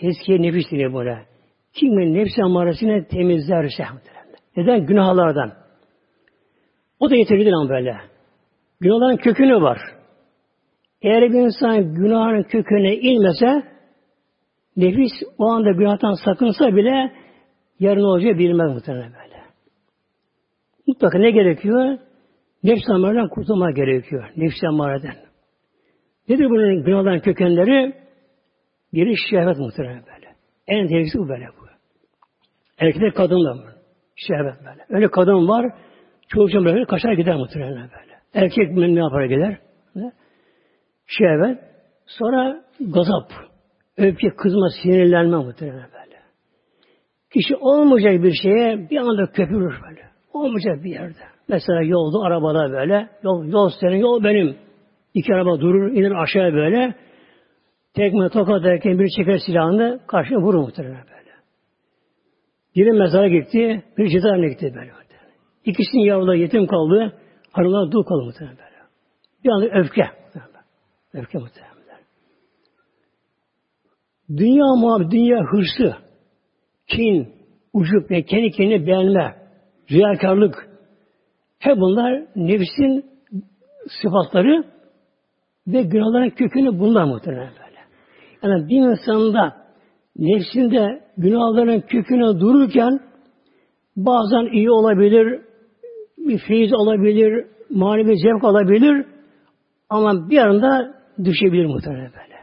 Tezkiye nefis diye buna. Kim nefsi emaresini temizlerse. Neden? Günahlardan. O da yeterlidir ama böyle. Günahların kökünü var. Eğer bir insan günahın köküne inmese, nefis o anda günahtan sakınsa bile yarın olacağı bilmez muhtemelen böyle. Mutlaka ne gerekiyor? Nefs amareden kurtulma gerekiyor. Nefs amareden. Nedir bunun günahların kökenleri? Biri şehvet muhtemelen böyle. En tehlikesi bu böyle bu. Erkekler kadın da. Şehvet böyle. Öyle kadın var, çoğu böyle kaçar gider muhtemelen böyle. Erkek ne yapar gider? Şehvet. Sonra gazap. Öfke, kızma, sinirlenme muhtemelen böyle. Kişi olmayacak bir şeye bir anda köpürür böyle. Olmayacak bir yerde. Mesela yolda, arabada böyle. Yol, yol senin, yol benim. İki araba durur, iner aşağıya böyle. Tekme tokat derken bir çeker silahını karşına vurur muhtemelen böyle. Biri mezara gitti, bir cezaevine gitti böyle. İkisinin yavruları yetim kaldı, hanımlar dul kaldı muhtemelen böyle. Bir anda öfke. Öfke muhtemelen. Dünya muhabbeti, dünya hırsı, kin, ucup ve kendi kendini beğenme, riyakarlık, hep bunlar nefsin sıfatları ve günahların kökünü bunlar muhtemelen böyle. Yani bir insanda nefsinde günahların köküne dururken bazen iyi olabilir, bir feyiz olabilir, manevi zevk olabilir ama bir anda düşebilir muhtemelen böyle.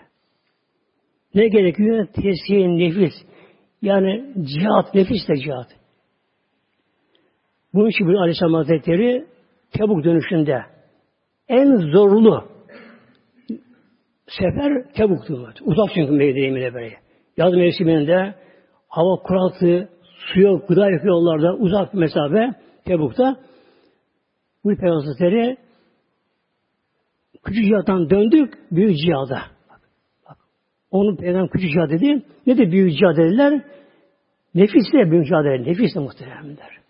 Ne gerekiyor? Teskiye nefis. Yani cihat, nefis de cihat. Bunun için bir Aleyhisselam Hazretleri Tebuk dönüşünde en zorlu sefer Tebuk'tu. Uzak çünkü Medine'ye böyle. Yaz mevsiminde hava kuraltı, su yok, gıda yok yollarda uzak mesafe Tebuk'ta. Bu Peygamber küçük cihattan döndük büyük cihada. Onu Peygamber küçük cihad dedi. Ne de büyük cihad dediler? Nefisle büyük cihad dediler. Nefisle muhteremler.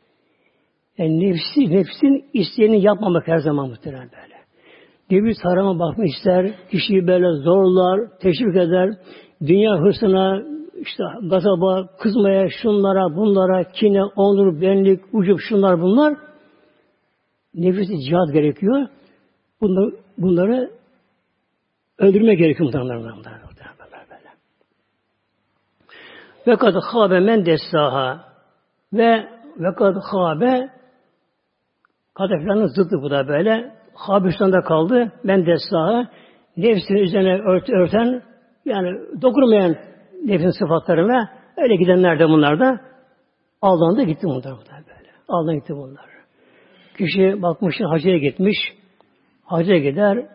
Yani nefsi, nefsin isteyeni yapmamak her zaman muhtemelen böyle. Nefis harama bakmak ister, kişiyi böyle zorlar, teşvik eder, dünya hırsına, işte gazaba, kızmaya, şunlara, bunlara, kine, onur, benlik, ucup şunlar bunlar. Nefisi cihat gerekiyor. Bunları, bunları öldürme gerekiyor muhtemelen. Bunlar. Ve kad habe men dessaha ve ve kad habe Kadeflanın zıttı bu da böyle. Habistan'da kaldı. Ben destaha nefsini üzerine ört, örten yani dokunmayan nefsin sıfatlarına öyle gidenler de bunlar da aldandı gitti bunlar, bunlar böyle. Aldan gitti bunlar. Kişi bakmış hacıya gitmiş. Hacıya gider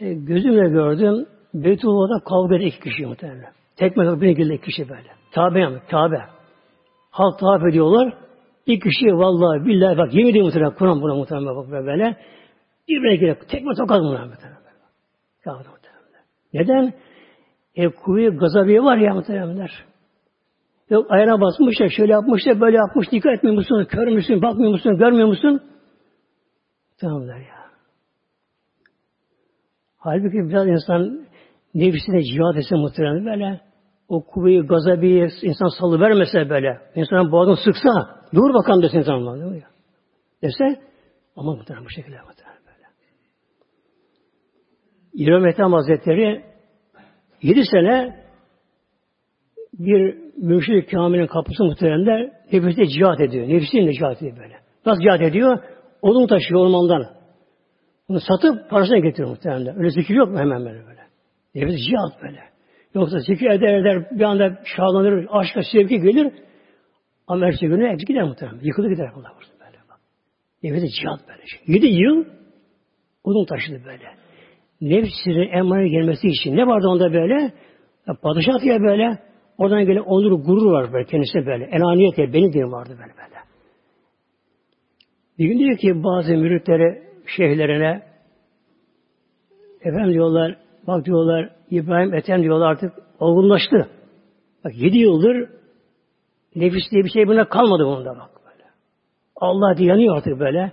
e, gözümle gördüm Beytullah'da kavga eden iki kişi muhtemelen. Tekme girdi iki kişi böyle. Tabe yani, Kabe. Halk tavaf ediyorlar. İki kişi vallahi billahi bak yemin ediyorum muhtemelen Kur'an buna muhtemelen bak böyle. Birbirine girer. Tekme tokat buna muhtemelen. Neden? E kuvve gazabiye var ya muhtemelenler. Yok ayağına basmış da şöyle yapmış da böyle yapmış. Dikkat etmiyor musun? Kör müsün? Bakmıyor musun? Görmüyor musun? Tamamlar ya. Halbuki biraz insan nefsine cihad etse muhtemelen böyle o kuvveyi gazabiye insan salı vermese böyle insanın boğazını sıksa Dur bakalım desin insanlar. Mi? Dese ama muhtemelen bu şekilde muhtemelen böyle. İbrahim Ethem Hazretleri yedi sene bir mürşid kamilin kapısı muhtemelen nefiste cihat ediyor. Nefsiyle cihat ediyor böyle. Nasıl cihat ediyor? Odun taşıyor ormandan. Bunu satıp parasına getiriyor muhtemelen. Öyle zikir yok mu hemen böyle böyle. Nefis cihat böyle. Yoksa zikir eder eder bir anda şahlanır, aşka sevgi gelir. Ama günü hepsi gider muhtemelen. Yıkılır gider Allah korusun böyle bak. Nefesi cihat böyle şey. Yedi yıl odun taşıdı böyle. Nefsinin emanet gelmesi için. Ne vardı onda böyle? Ya, padişah diye böyle. Oradan gelen onur, gurur var böyle kendisine böyle. Enaniyet diye, beni diye vardı böyle böyle. Bir gün diyor ki bazı müritlere, şeyhlerine efendim diyorlar, bak diyorlar İbrahim Ethem diyorlar artık olgunlaştı. Bak yedi yıldır Nefis diye bir şey buna kalmadı bunda bak böyle. Allah diye yanıyor artık böyle.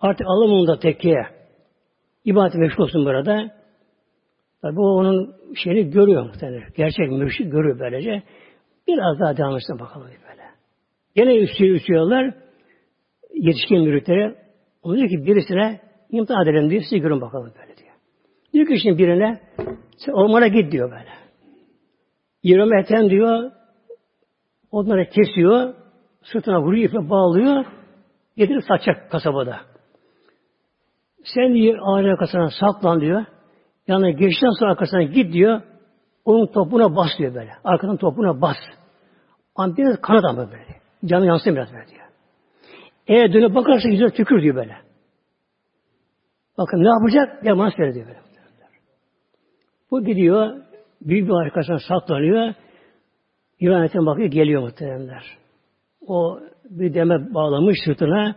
Artık alım onu da tekkiye. İbadet meşgul olsun burada. Tabi bu onun şeyini görüyor muhtemelen. Gerçek mürşid görüyor böylece. Biraz daha devam etsin bakalım böyle. Gene üstüyor, üstüyorlar. Yetişkin müritlere. O diyor ki birisine imtihan edelim diyor. Siz görün bakalım böyle diyor. Diyor ki şimdi birine sen ormana git diyor böyle. Yirmi eten diyor onları kesiyor. Sırtına vuruyor, ipe bağlıyor. Getirip satacak kasabada. Sen diyor ağacın arkasına saklan diyor. Yani geçten sonra arkasına git diyor. Onun topuna bas diyor böyle. Arkadan topuna bas. Ama biraz kanat ama böyle. Canı yansın biraz böyle diyor. Eğer dönüp bakarsa yüzüne tükür diyor böyle. Bakın ne yapacak? Bana söyle diyor böyle. Bu gidiyor. Büyük bir arkasına saklanıyor. İbadetten bakıyor geliyor muhteremler. O bir deme bağlamış sırtına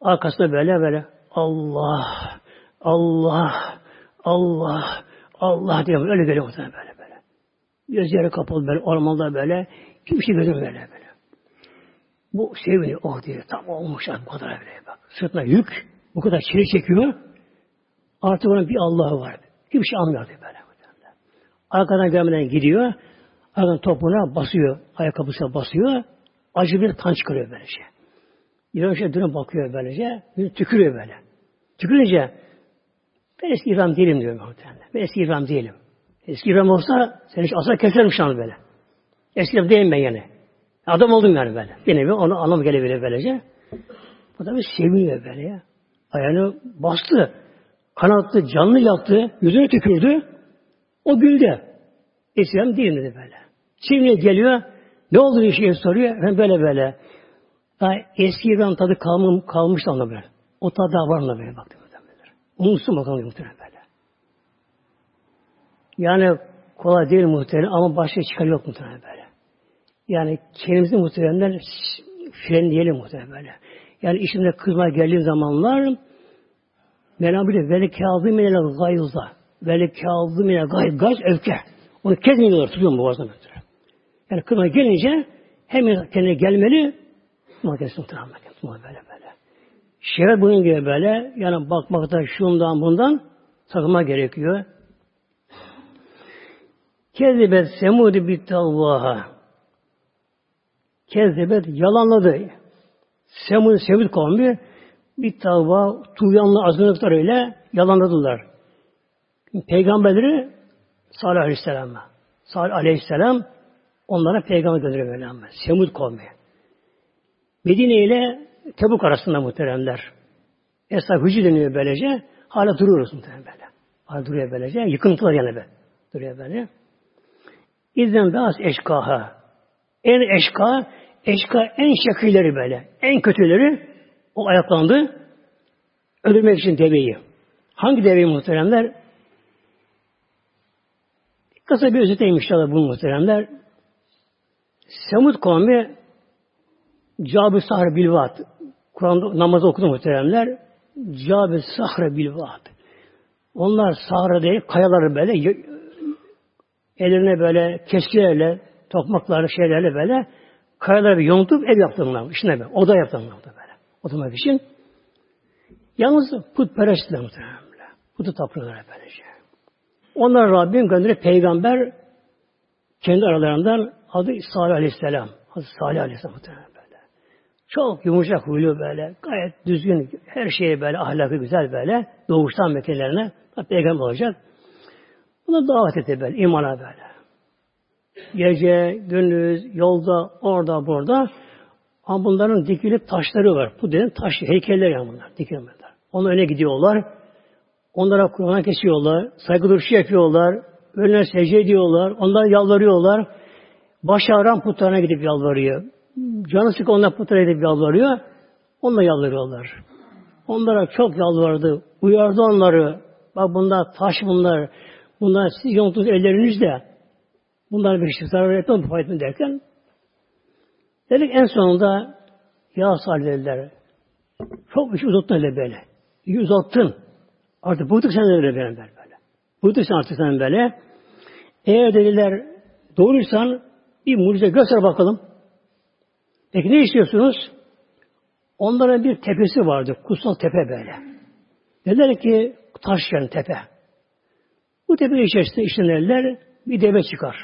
arkasında böyle böyle Allah Allah Allah Allah diye öyle geliyor muhtemelen böyle böyle. Gözleri kapalı böyle ormanda böyle hiçbir şey gözüm böyle böyle. Bu seviniyor oh diye tam olmuş bu kadar böyle bak. Sırtına yük bu kadar çile çekiyor. Artık onun bir Allah'ı var. Hiçbir şey anlıyor diye böyle. Arkadan gelmeden gidiyor. Arkadan topuğuna basıyor. Ayakkabısına basıyor. Acı bir kan çıkarıyor böylece. Yine şey dönüp bakıyor böylece. Tükürüyor böyle. Tükürünce ben eski İbrahim değilim diyor muhtemelen. Ben eski İbrahim değilim. Eski İbrahim olsa seni hiç asla keserim şu böyle. Eski İbrahim değilim ben yani. Adam oldum yani böyle. Bir onu anlam gelebilir böylece. Bu da bir seviniyor böyle ya. Ayağını bastı. Kanattı, canlı yaptı, yüzüne tükürdü. O güldü. İslam değilim dedi böyle. Şimdi geliyor, ne oldu bir şey soruyor. Ben böyle böyle. Daha eski İran tadı kalmış, kalmış da ona böyle. O tadı daha var mı böyle baktım. Unutsun bakalım muhtemelen böyle. Yani kolay değil muhtemelen ama başka çıkar yok muhtemelen böyle. Yani kendimizi muhtemelen frenleyelim muhtemelen böyle. Yani işimde kızma geldiği zamanlar Mevlam bilir veli kâzimine gayza veli kâzimine gayz gayz öfke. Onu kesmiyorlar tutuyor boğazına böyle. Yani kızma gelince hemen kendine gelmeli Makinesi muhtemelen böyle böyle. Şehvet bunun gibi böyle. Yani bakmakta şundan bundan sakınma gerekiyor. Kezzibet semudi bittallaha. Kezzibet yalanladı. Semud, Semud kavmi bir tavva tuğyanlı azınlıklarıyla yalanladılar. Peygamberleri Salih Aleyhisselam'a. Salih Aleyhisselam onlara peygamber gönderiyor Mevlam. Semud kavmi. Medine ile Tebuk arasında muhteremler. Esnaf hücü deniyor böylece. Hala duruyoruz muhterem böyle. Hala duruyor böylece. Yıkıntılar yani be. Duruyor böyle. İzlen daha eşkaha. En eşka, eşka en şakilleri böyle. En kötüleri o ayaklandı. Öldürmek için deveyi. Hangi deveyi muhteremler? Kısa bir özeteyim inşallah bu muhteremler. Semud kavmi Cabir Sahra Bilvat. Kur'an'da namazı okudu muhteremler. Cabir Sahra Bilvat. Onlar sahra değil, kayaları böyle ellerine böyle keskilerle, tokmaklarla, şeylerle böyle kayaları bir yontup ev yaptılar. İşine böyle, oda yaptılar böyle. Oturmak için. Yalnız putperestler muhtemelen. Putu tapıyorlar böylece. Onlar Rabbim gönderip peygamber kendi aralarından adı Salih Aleyhisselam. Adı Salih Aleyhisselam muhtemelen. Çok yumuşak huylu böyle. Gayet düzgün. Her şeye böyle ahlakı güzel böyle. Doğuştan mekelerine. Peygamber olacak. Bunu davet etti böyle. imana böyle. Gece, gündüz, yolda, orada, burada. Ama bunların dikilip taşları var. Bu dedim taş, heykeller yani bunlar. Dikilmeler. Onun öne gidiyorlar. Onlara Kur'an'a kesiyorlar. Saygı duruşu yapıyorlar. Önüne secde ediyorlar. Onlara yalvarıyorlar. Baş ağrıyan putlarına gidip yalvarıyor. Canı sık onlar putra edip yalvarıyor. Onunla yalvarıyorlar. Onlara çok yalvardı. Uyardı onları. Bak bunlar taş bunlar. Bunlar siz yontunuz ellerinizle. Bunlar bir şey zarar etmez, fayda derken dedik en sonunda ya Salih dediler. Çok bir şey uzattın öyle böyle. İyi uzattın. Artık bıktık sen öyle böyle böyle. Bıktık sen artık sen böyle. Eğer dediler doğruysan bir mucize göster bakalım. Peki ne istiyorsunuz? Onların bir tepesi vardı. Kutsal tepe böyle. Dediler ki taş yani tepe. Bu tepe içerisinde işlenirler bir deve çıkar.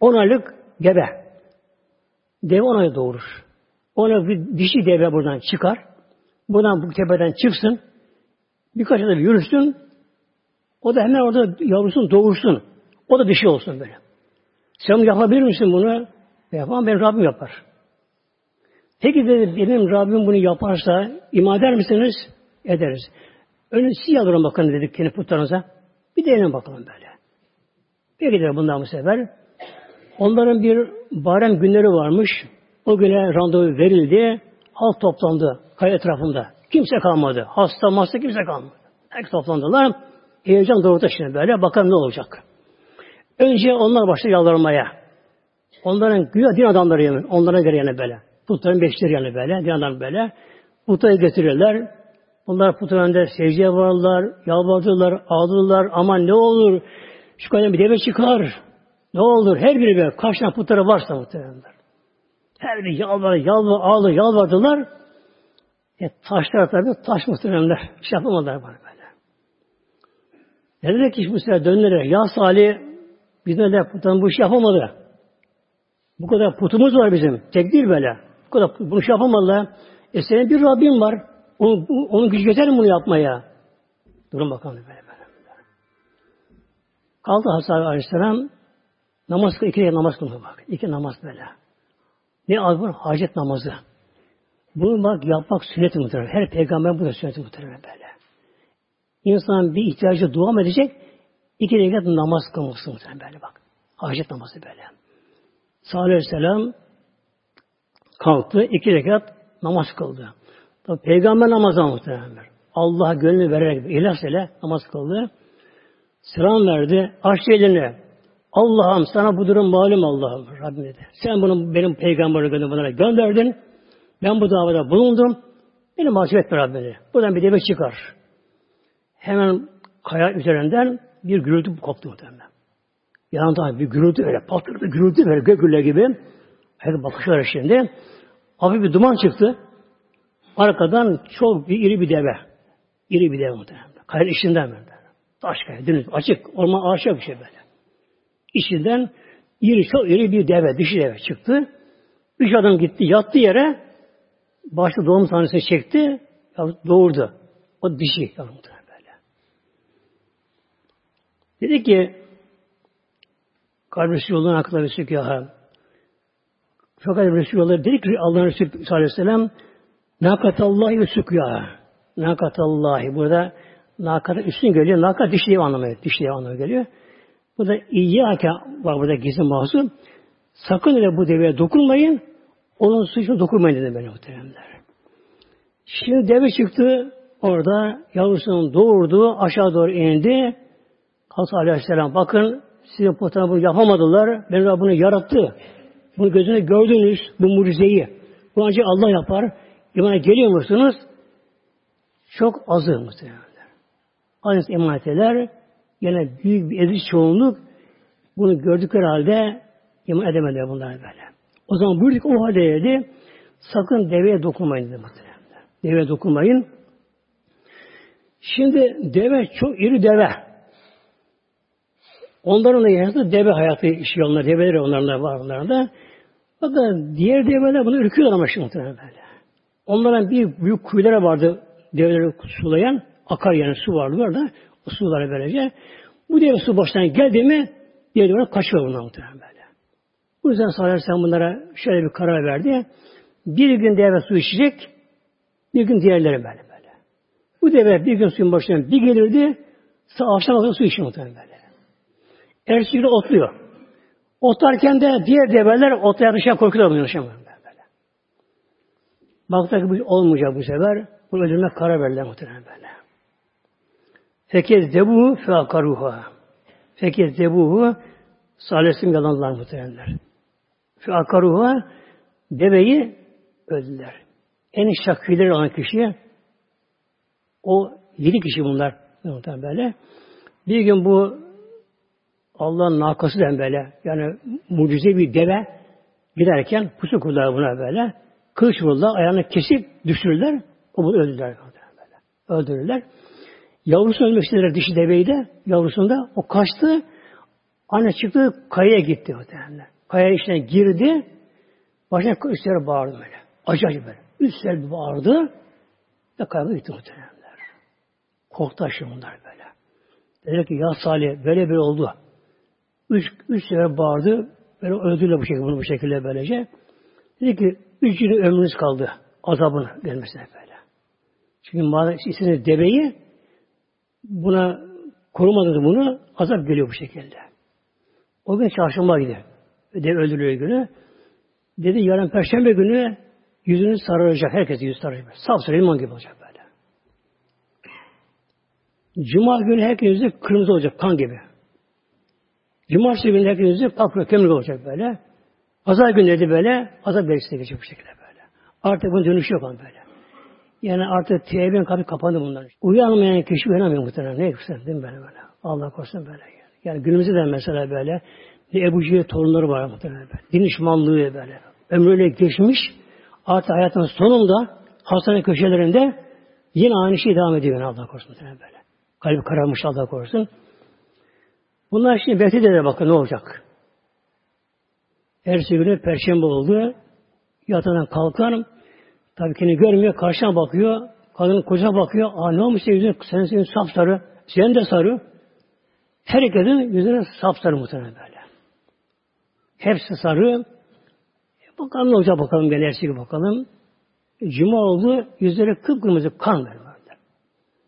On aylık gebe. Deve on ay doğurur. Ona bir dişi deve buradan çıkar. Buradan bu tepeden çıksın. Birkaç adım yürüsün. O da hemen orada yavrusunu doğursun. O da dişi olsun böyle. Sen yapabilir misin bunu? Yapamam ben Rabbim yapar. Peki dedi benim Rabbim bunu yaparsa iman eder misiniz? Ederiz. Önce siz yalvarın bakın dedik kendi putlarınıza. Bir deneyin bakalım böyle. Peki de bundan bu sefer. Onların bir barem günleri varmış. O güne randevu verildi. Halk toplandı kaya etrafında. Kimse kalmadı. Hasta hasta kimse kalmadı. Herkes toplandılar. Heyecan doğurdu şimdi böyle. Bakalım ne olacak. Önce onlar başladı yalvarmaya. Onların güya din adamları yani. Onlara göre yani böyle. Putların beşleri yani böyle. Din adamları böyle. Putları getirirler. Onlar putun önünde secdeye varırlar. Yalvardılar. Ağladılar. Aman ne olur. Şu kadar bir deve çıkar. Ne olur. Her biri böyle. Kaç tane putları varsa muhtemelenler. Her biri yalvar, yalvar, ağlı, yalvardılar. E, taşlar tabi taş muhtemelenler. Şey yapamadılar bana böyle. Ne dedi ki bu sefer döndüler. Ya Salih biz puttan bu işi yapamadı. Bu kadar putumuz var bizim. Tek değil böyle. Bu kadar bunu şey yapamadılar. E senin bir Rabbin var. Onun, onun gücü yeter mi bunu yapmaya? Durun bakalım böyle böyle. Kaldı Hasan Aleyhisselam namaz. İki namaz kılıyor bak. İki namaz böyle. Ne adı var? Hacet namazı. Bunu bak yapmak sünnet muhtemelen. Her peygamber bu da sünnet muhtemelen böyle. İnsan bir ihtiyacı dua mı edecek? İki rekat namaz kılması muhtemelen böyle bak. Hacet namazı böyle. Salih Aleyhisselam kalktı. iki rekat namaz kıldı. Tabi peygamber namazı muhtemelen. Allah'a gönlünü vererek ilah ile namaz kıldı. Selam verdi. Açtı elini. Allah'ım sana bu durum malum Allah'ım. Rabbim dedi. Sen bunu benim peygamberine gönderdin. Ben bu davada bulundum. Beni mahcup etme Rabbim dedi. Buradan bir deve çıkar. Hemen kaya üzerinden bir gürültü koptu muhtemelen. Yanında bir gürültü öyle patladı, gürültü böyle gökyülle gibi. Herkes bakışlar şimdi. Hafif bir duman çıktı. Arkadan çok bir iri bir deve. İri bir deve muhtemelen. Kayanın içinden böyle. Taş kaya, deniz, açık, orman ağaçlı bir şey böyle. İçinden iri, çok iri bir deve, dişi deve çıktı. Üç adım gitti, yattı yere. Başta doğum sahnesini çekti. Doğurdu. O dişi yavrum böyle. Dedi ki Kalbisi yolundan akılları Resulü ya. Fakat Resulü yolları dedi ki Allah'ın Resulü sallallahu aleyhi ve sellem Nakatallahi ve sükya. Nakatallahi. Burada nakat üstün geliyor. Nakat anlamaya, dişliği anlamaya geliyor. Bu da iyyâke var burada gizli mahzun. Sakın öyle bu deveye dokunmayın. Onun suçuna dokunmayın dedi böyle muhteremler. Şimdi deve çıktı. Orada yavrusunun doğurdu. Aşağı doğru indi. Hasan Aleyhisselam bakın sizin potanı bunu yapamadılar. Ben Rabbini yarattı. Bunu gözüne gördünüz. Bu mucizeyi. Bu ancak Allah yapar. İmana geliyor musunuz? Çok azı muhtemelen. Aziz emaneteler yine büyük bir eziz çoğunluk bunu gördükleri halde iman edemediler bunlar böyle. O zaman buradaki o halde dedi sakın deveye dokunmayın dedi muhtemelen. Deveye dokunmayın. Şimdi deve çok iri deve. Onların da yanında deve hayatı işi onlar, develeri onların var onların Fakat diğer develer bunu ürküyorlar ama şimdi muhtemelen böyle. Onların bir büyük kuyulara vardı develeri sulayan. Akar yani su vardı orada. O sulara böylece. Bu deve su baştan geldi mi diğer develer kaçıyor bunlar muhtemelen böyle. Bu yüzden Salih sen bunlara şöyle bir karar verdi. Bir gün deve su içecek, bir gün diğerleri böyle böyle. Bu deve bir gün suyun başından bir gelirdi, akşam kadar su içiyor muhtemelen böyle. Ertesi gün otluyor. Otlarken de diğer develer otlaya dışarı korkuyorlar bunu yaşamıyor. Baktılar ki bu olmayacak bu sefer. Bu öldürmek karar verdiler muhtemelen böyle. Fekez debuhu feakaruha. Fekez debuhu salesim yalanlar muhtemelenler. Feakaruha deveyi öldüler. En şakkileri olan kişi o yedi kişi bunlar böyle. Bir gün bu Allah'ın nakası den böyle yani mucize bir deve giderken pusu kurdular buna böyle. kılıç vurdular, ayağını kesip düşürürler. O bunu öldürdüler. Böyle. Öldürürler. Yavrusu ölmek istediler dişi deveyi de. Yavrusunda o kaçtı. Anne çıktı kayaya gitti muhtemelen. Kaya içine girdi. Başına üstleri bağırdı böyle. Acı acı böyle. Üstleri bağırdı. Ve kayboldu gitti muhtemelenler. Korktu aşırı bunlar böyle. Dedi ki ya Salih böyle böyle oldu. Üç, üç sefer bağırdı. Böyle öldüler bu şekilde, bu şekilde böylece. Dedi ki üç gün ömrünüz kaldı. Azabın gelmesine böyle. Çünkü madem istediğiniz deveyi buna korumadınız bunu azap geliyor bu şekilde. O gün çarşamba gidiyor. Dev öldürülüyor günü. Dedi yarın perşembe günü yüzünü sarılacak. Herkes yüzü sarılacak. Sapsarı limon gibi olacak böyle. Cuma günü herkesin yüzü kırmızı olacak. Kan gibi. Cumartesi günü herkesin yüzü kapkırmızı kömür olacak böyle. Pazar günleri de böyle azap verisi geçecek bu şekilde böyle. Artık bunun dönüşü yok böyle. Yani artık tevbenin kapı kapandı bunlar. Uyanmayan kişi uyanamıyor muhtemelen. Ne güzel değil mi böyle böyle. Allah korusun böyle. Yani günümüzde de mesela böyle Ebu Cehil torunları var. Din düşmanlığı böyle. Ömrüyle geçmiş. Artık hayatın sonunda hastane köşelerinde yine aynı şey devam ediyor. Allah korusun böyle. Kalbi kararmış Allah korusun. Bunlar şimdi Betide de bakın ne olacak. Ertesi günü perşembe oldu. Yatağından kalkan tabii kendini görmüyor. Karşına bakıyor. Kadının kocasına bakıyor. Aa ne olmuş yüzün senin, senin sapsarı. Senin de sarı. Herkesin yüzüne sapsarı muhtemelen böyle. Hepsi sarı. E, bakalım ne olacak bakalım. Gene bakalım. Cuma oldu. Yüzleri kıpkırmızı kan böyle.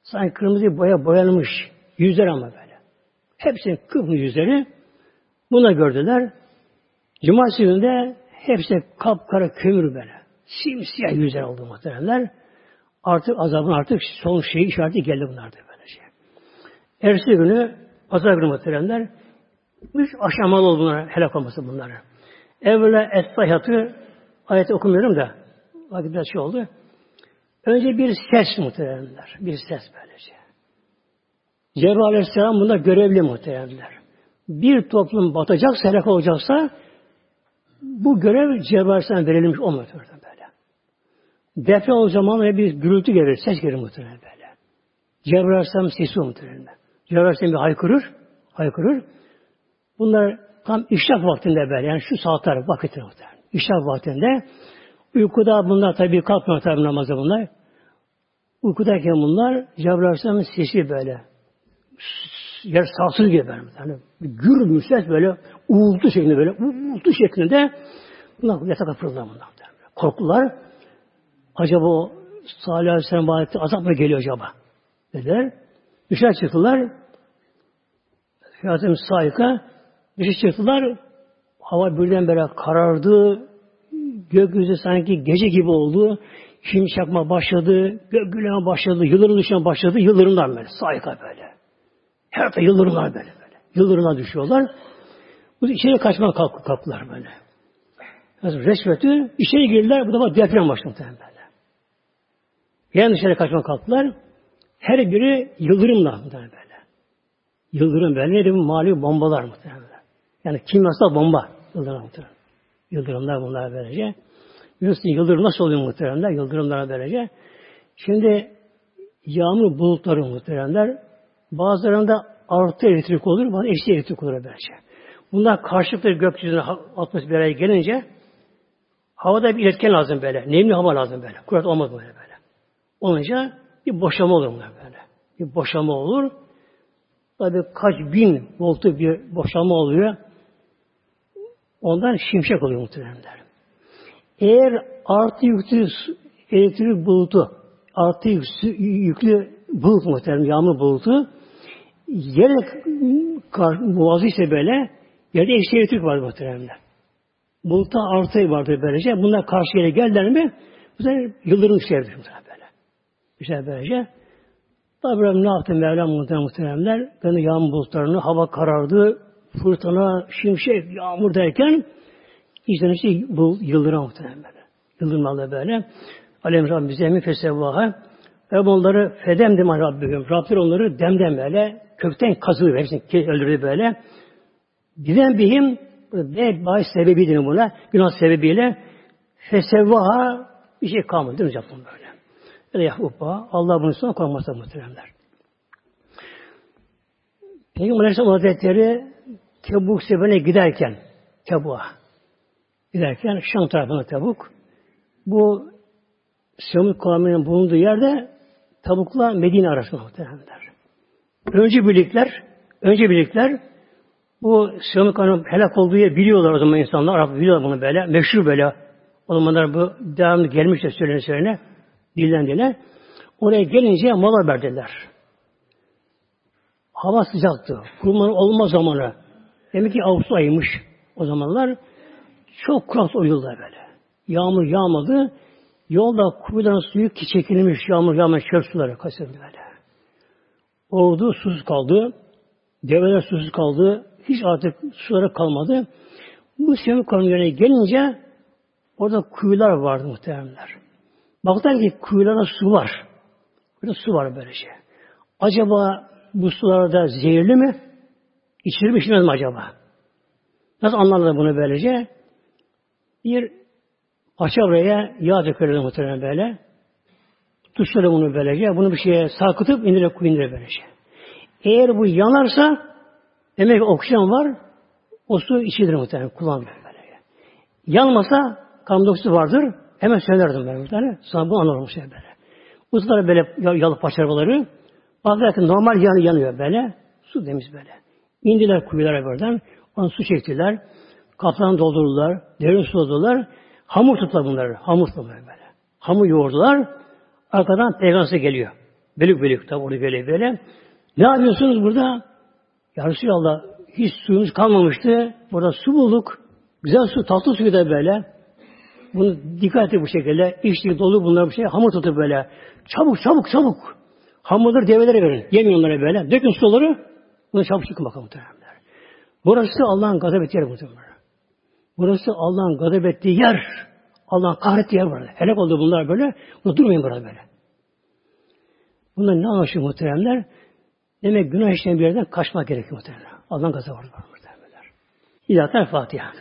Sanki kırmızı boya boyanmış. Yüzler ama böyle. Hepsinin kıpkırmızı yüzleri. Bunu gördüler. Cumartesi gününde hepsi kapkara kömür böyle. Simsiyah yüzler oldu muhteremler. Artık azabın artık son şeyi işareti geldi bunlarda böyle şey. Ertesi günü azab günü muhteremler üç aşamalı oldu bunlar helak olması bunları. Evvela es ayeti okumuyorum da vakit biraz şey oldu. Önce bir ses muhteremler. Bir ses böylece. Cebrail Aleyhisselam bunda görevli muhteremler. Bir toplum batacaksa, helak olacaksa bu görev Cebrail Aleyhisselam verilmiş o muhterem böyle. Deprem o zaman bir gürültü gelir, ses gelir muhterem böyle. Cebrail Aleyhisselam sesi muhterem. Cebrail Aleyhisselam bir haykırır, haykırır. Bunlar tam işrak vaktinde böyle, yani şu saatler vakitler muhterem. İşrak vaktinde Uykuda bunlar tabii kalkmıyor tabii namazda bunlar. Uykudayken bunlar Cebrail sesi böyle. Yer sarsız gibi böyle. Yani gür müsait böyle uğultu şeklinde böyle uğultu şeklinde bunlar yataka fırladılar bunlar. Korktular. Acaba o Salih Aleyhisselam adeti azap mı geliyor acaba? Dediler. Dışarı çıktılar. Fiyatım sayıka dışarı çıktılar. Hava birden böyle karardı. Gökyüzü sanki gece gibi oldu. Şimdi çakma başladı, gök başladı, yıldırım düşmeye başladı, yıldırımlar böyle, sayka böyle. Her tarafta yıldırımlar böyle böyle. Yıldırımlar düşüyorlar. Bu içeri kaçmaya kalk, kalktılar böyle. Yani resmetü, içeri girdiler, bu defa deprem başladı böyle. Yani dışarı kaçmaya kalktılar. Her biri yıldırımla böyle. Yıldırım böyle ne diyeyim mali bombalar muhtemelen. Yani kimyasal bomba yıldırım muhtemelen. Yıldırımlar bunlar böylece. Biliyorsun yıldırım nasıl oluyor muhteremler? Yıldırımlara böylece. Şimdi yağmur bulutları muhteremler bazılarında artı elektrik olur, bazı eksi elektrik olur böylece. Bunlar karşılıklı gökyüzüne araya gelince havada bir iletken lazım böyle. Nemli hava lazım böyle. Kurat olmaz böyle böyle. Olunca bir boşalma olur bunlar böyle. Bir boşalma olur. Tabi kaç bin voltu bir boşalma oluyor. Ondan şimşek oluyor muhtemelenler. Eğer artı yüklü elektrik bulutu, artı yüklü bulut muhtemelen yağmur bulutu yere muazzı ise böyle yerde eksi elektrik var muhtemelen. Bulutta artı vardır böylece. Bunlar karşı yere geldiler mi bu sefer yıldırım sevdir muhtemelen böyle. İşte böylece. Tabi ne yaptı Mevlam muhteremler? Yani yağmur bulutlarını, hava karardı, fırtına, şimşek, yağmur derken işte işte bu yıldırım muhtemelen böyle. Yıldırımlarla böyle. Alem Rabbim bize mi fesevvaha. Ve onları fedem dem Rabbim. Rabbim onları demden böyle kökten kazıyor. Hepsini öldürdü böyle. Bilen bihim ne bahis sebebidir buna. Günah sebebiyle fesevvaha bir şey kalmadı değil mi Japon böyle? Öyle Yakup Ağa, Allah bunu sonra korkmasa muhteremler. Peygamber Aleyhisselam Hazretleri Tebuk seferine giderken Tebuk'a giderken Şam tarafına Tebuk bu Semud kavminin bulunduğu yerde Tabuk'la Medine arasında muhtemelenler. Önce birlikler önce birlikler bu Semud kavminin helak olduğu yeri biliyorlar o zaman insanlar. Arap biliyorlar bunu böyle. Meşhur böyle. O zamanlar bu devamlı gelmişler söylene söylene. Dilden dile. Oraya gelince mola verdiler. Hava sıcaktı. Kurmanın olma zamanı. Demek ki Ağustos ayıymış o zamanlar. Çok kurak uyuyorlar böyle. Yağmur yağmadı. Yolda kuyuların suyu ki çekilmiş, yağmur yağmış çöp suları kaçırdı böyle. Ordu susuz kaldı. Develer susuz kaldı. Hiç artık suları kalmadı. Bu Semih Kanı'na gelince orada kuyular vardı muhteremler. Baktılar ki kuyularda su var. Burada su var böylece. Acaba bu sularda zehirli mi? İçilir mi acaba? Nasıl anlarlar bunu böylece? Bir Aşavraya yağ dökerler muhtemelen böyle. Tuşları bunu böylece. Bunu bir şeye sarkıtıp indirir koyu indirir böylece. Eğer bu yanarsa demek ki oksijen var. O su içilir muhtemelen. Kullanılıyor böyle. Yanmasa karbondioksit vardır. Hemen söylerdim ben muhtemelen. Sana bu anlarım şey böyle. Bu sular böyle yalı paçarbaları. Bazıları normal yanı yanıyor böyle. Su demiş böyle. İndiler kuyulara buradan. Onu su çektiler. Kaptan doldurdular. Derin su doldurdular. Hamur tuttular bunları. Hamur tuttular böyle. Hamur yoğurdular. Arkadan peygamber geliyor. Bölük bölük tabi orada böyle böyle. Ne yapıyorsunuz burada? Ya Resulallah hiç suyumuz kalmamıştı. Burada su bulduk. Güzel su, tatlı suyu da böyle. Bunu dikkat et bu şekilde. İçlik dolu bunlar bir şey. Hamur tutup böyle. Çabuk çabuk çabuk. Hamurları develere verin. Yemin onlara böyle. Dökün suları. Bunu çabuk çıkın bakalım muhtemelen. Burası Allah'ın gazap ettiği yer muhtemelen. Burası Allah'ın gazap ettiği yer. Allah'ın kahrettiği yer burada. Helak oldu bunlar böyle. Bunu durmayın burada böyle. Bunlar ne anlaşıyor muhteremler? Demek günah işleyen bir yerden kaçmak gerekiyor muhteremler. Allah'ın gazabı var muhteremler. İlahi Fatiha.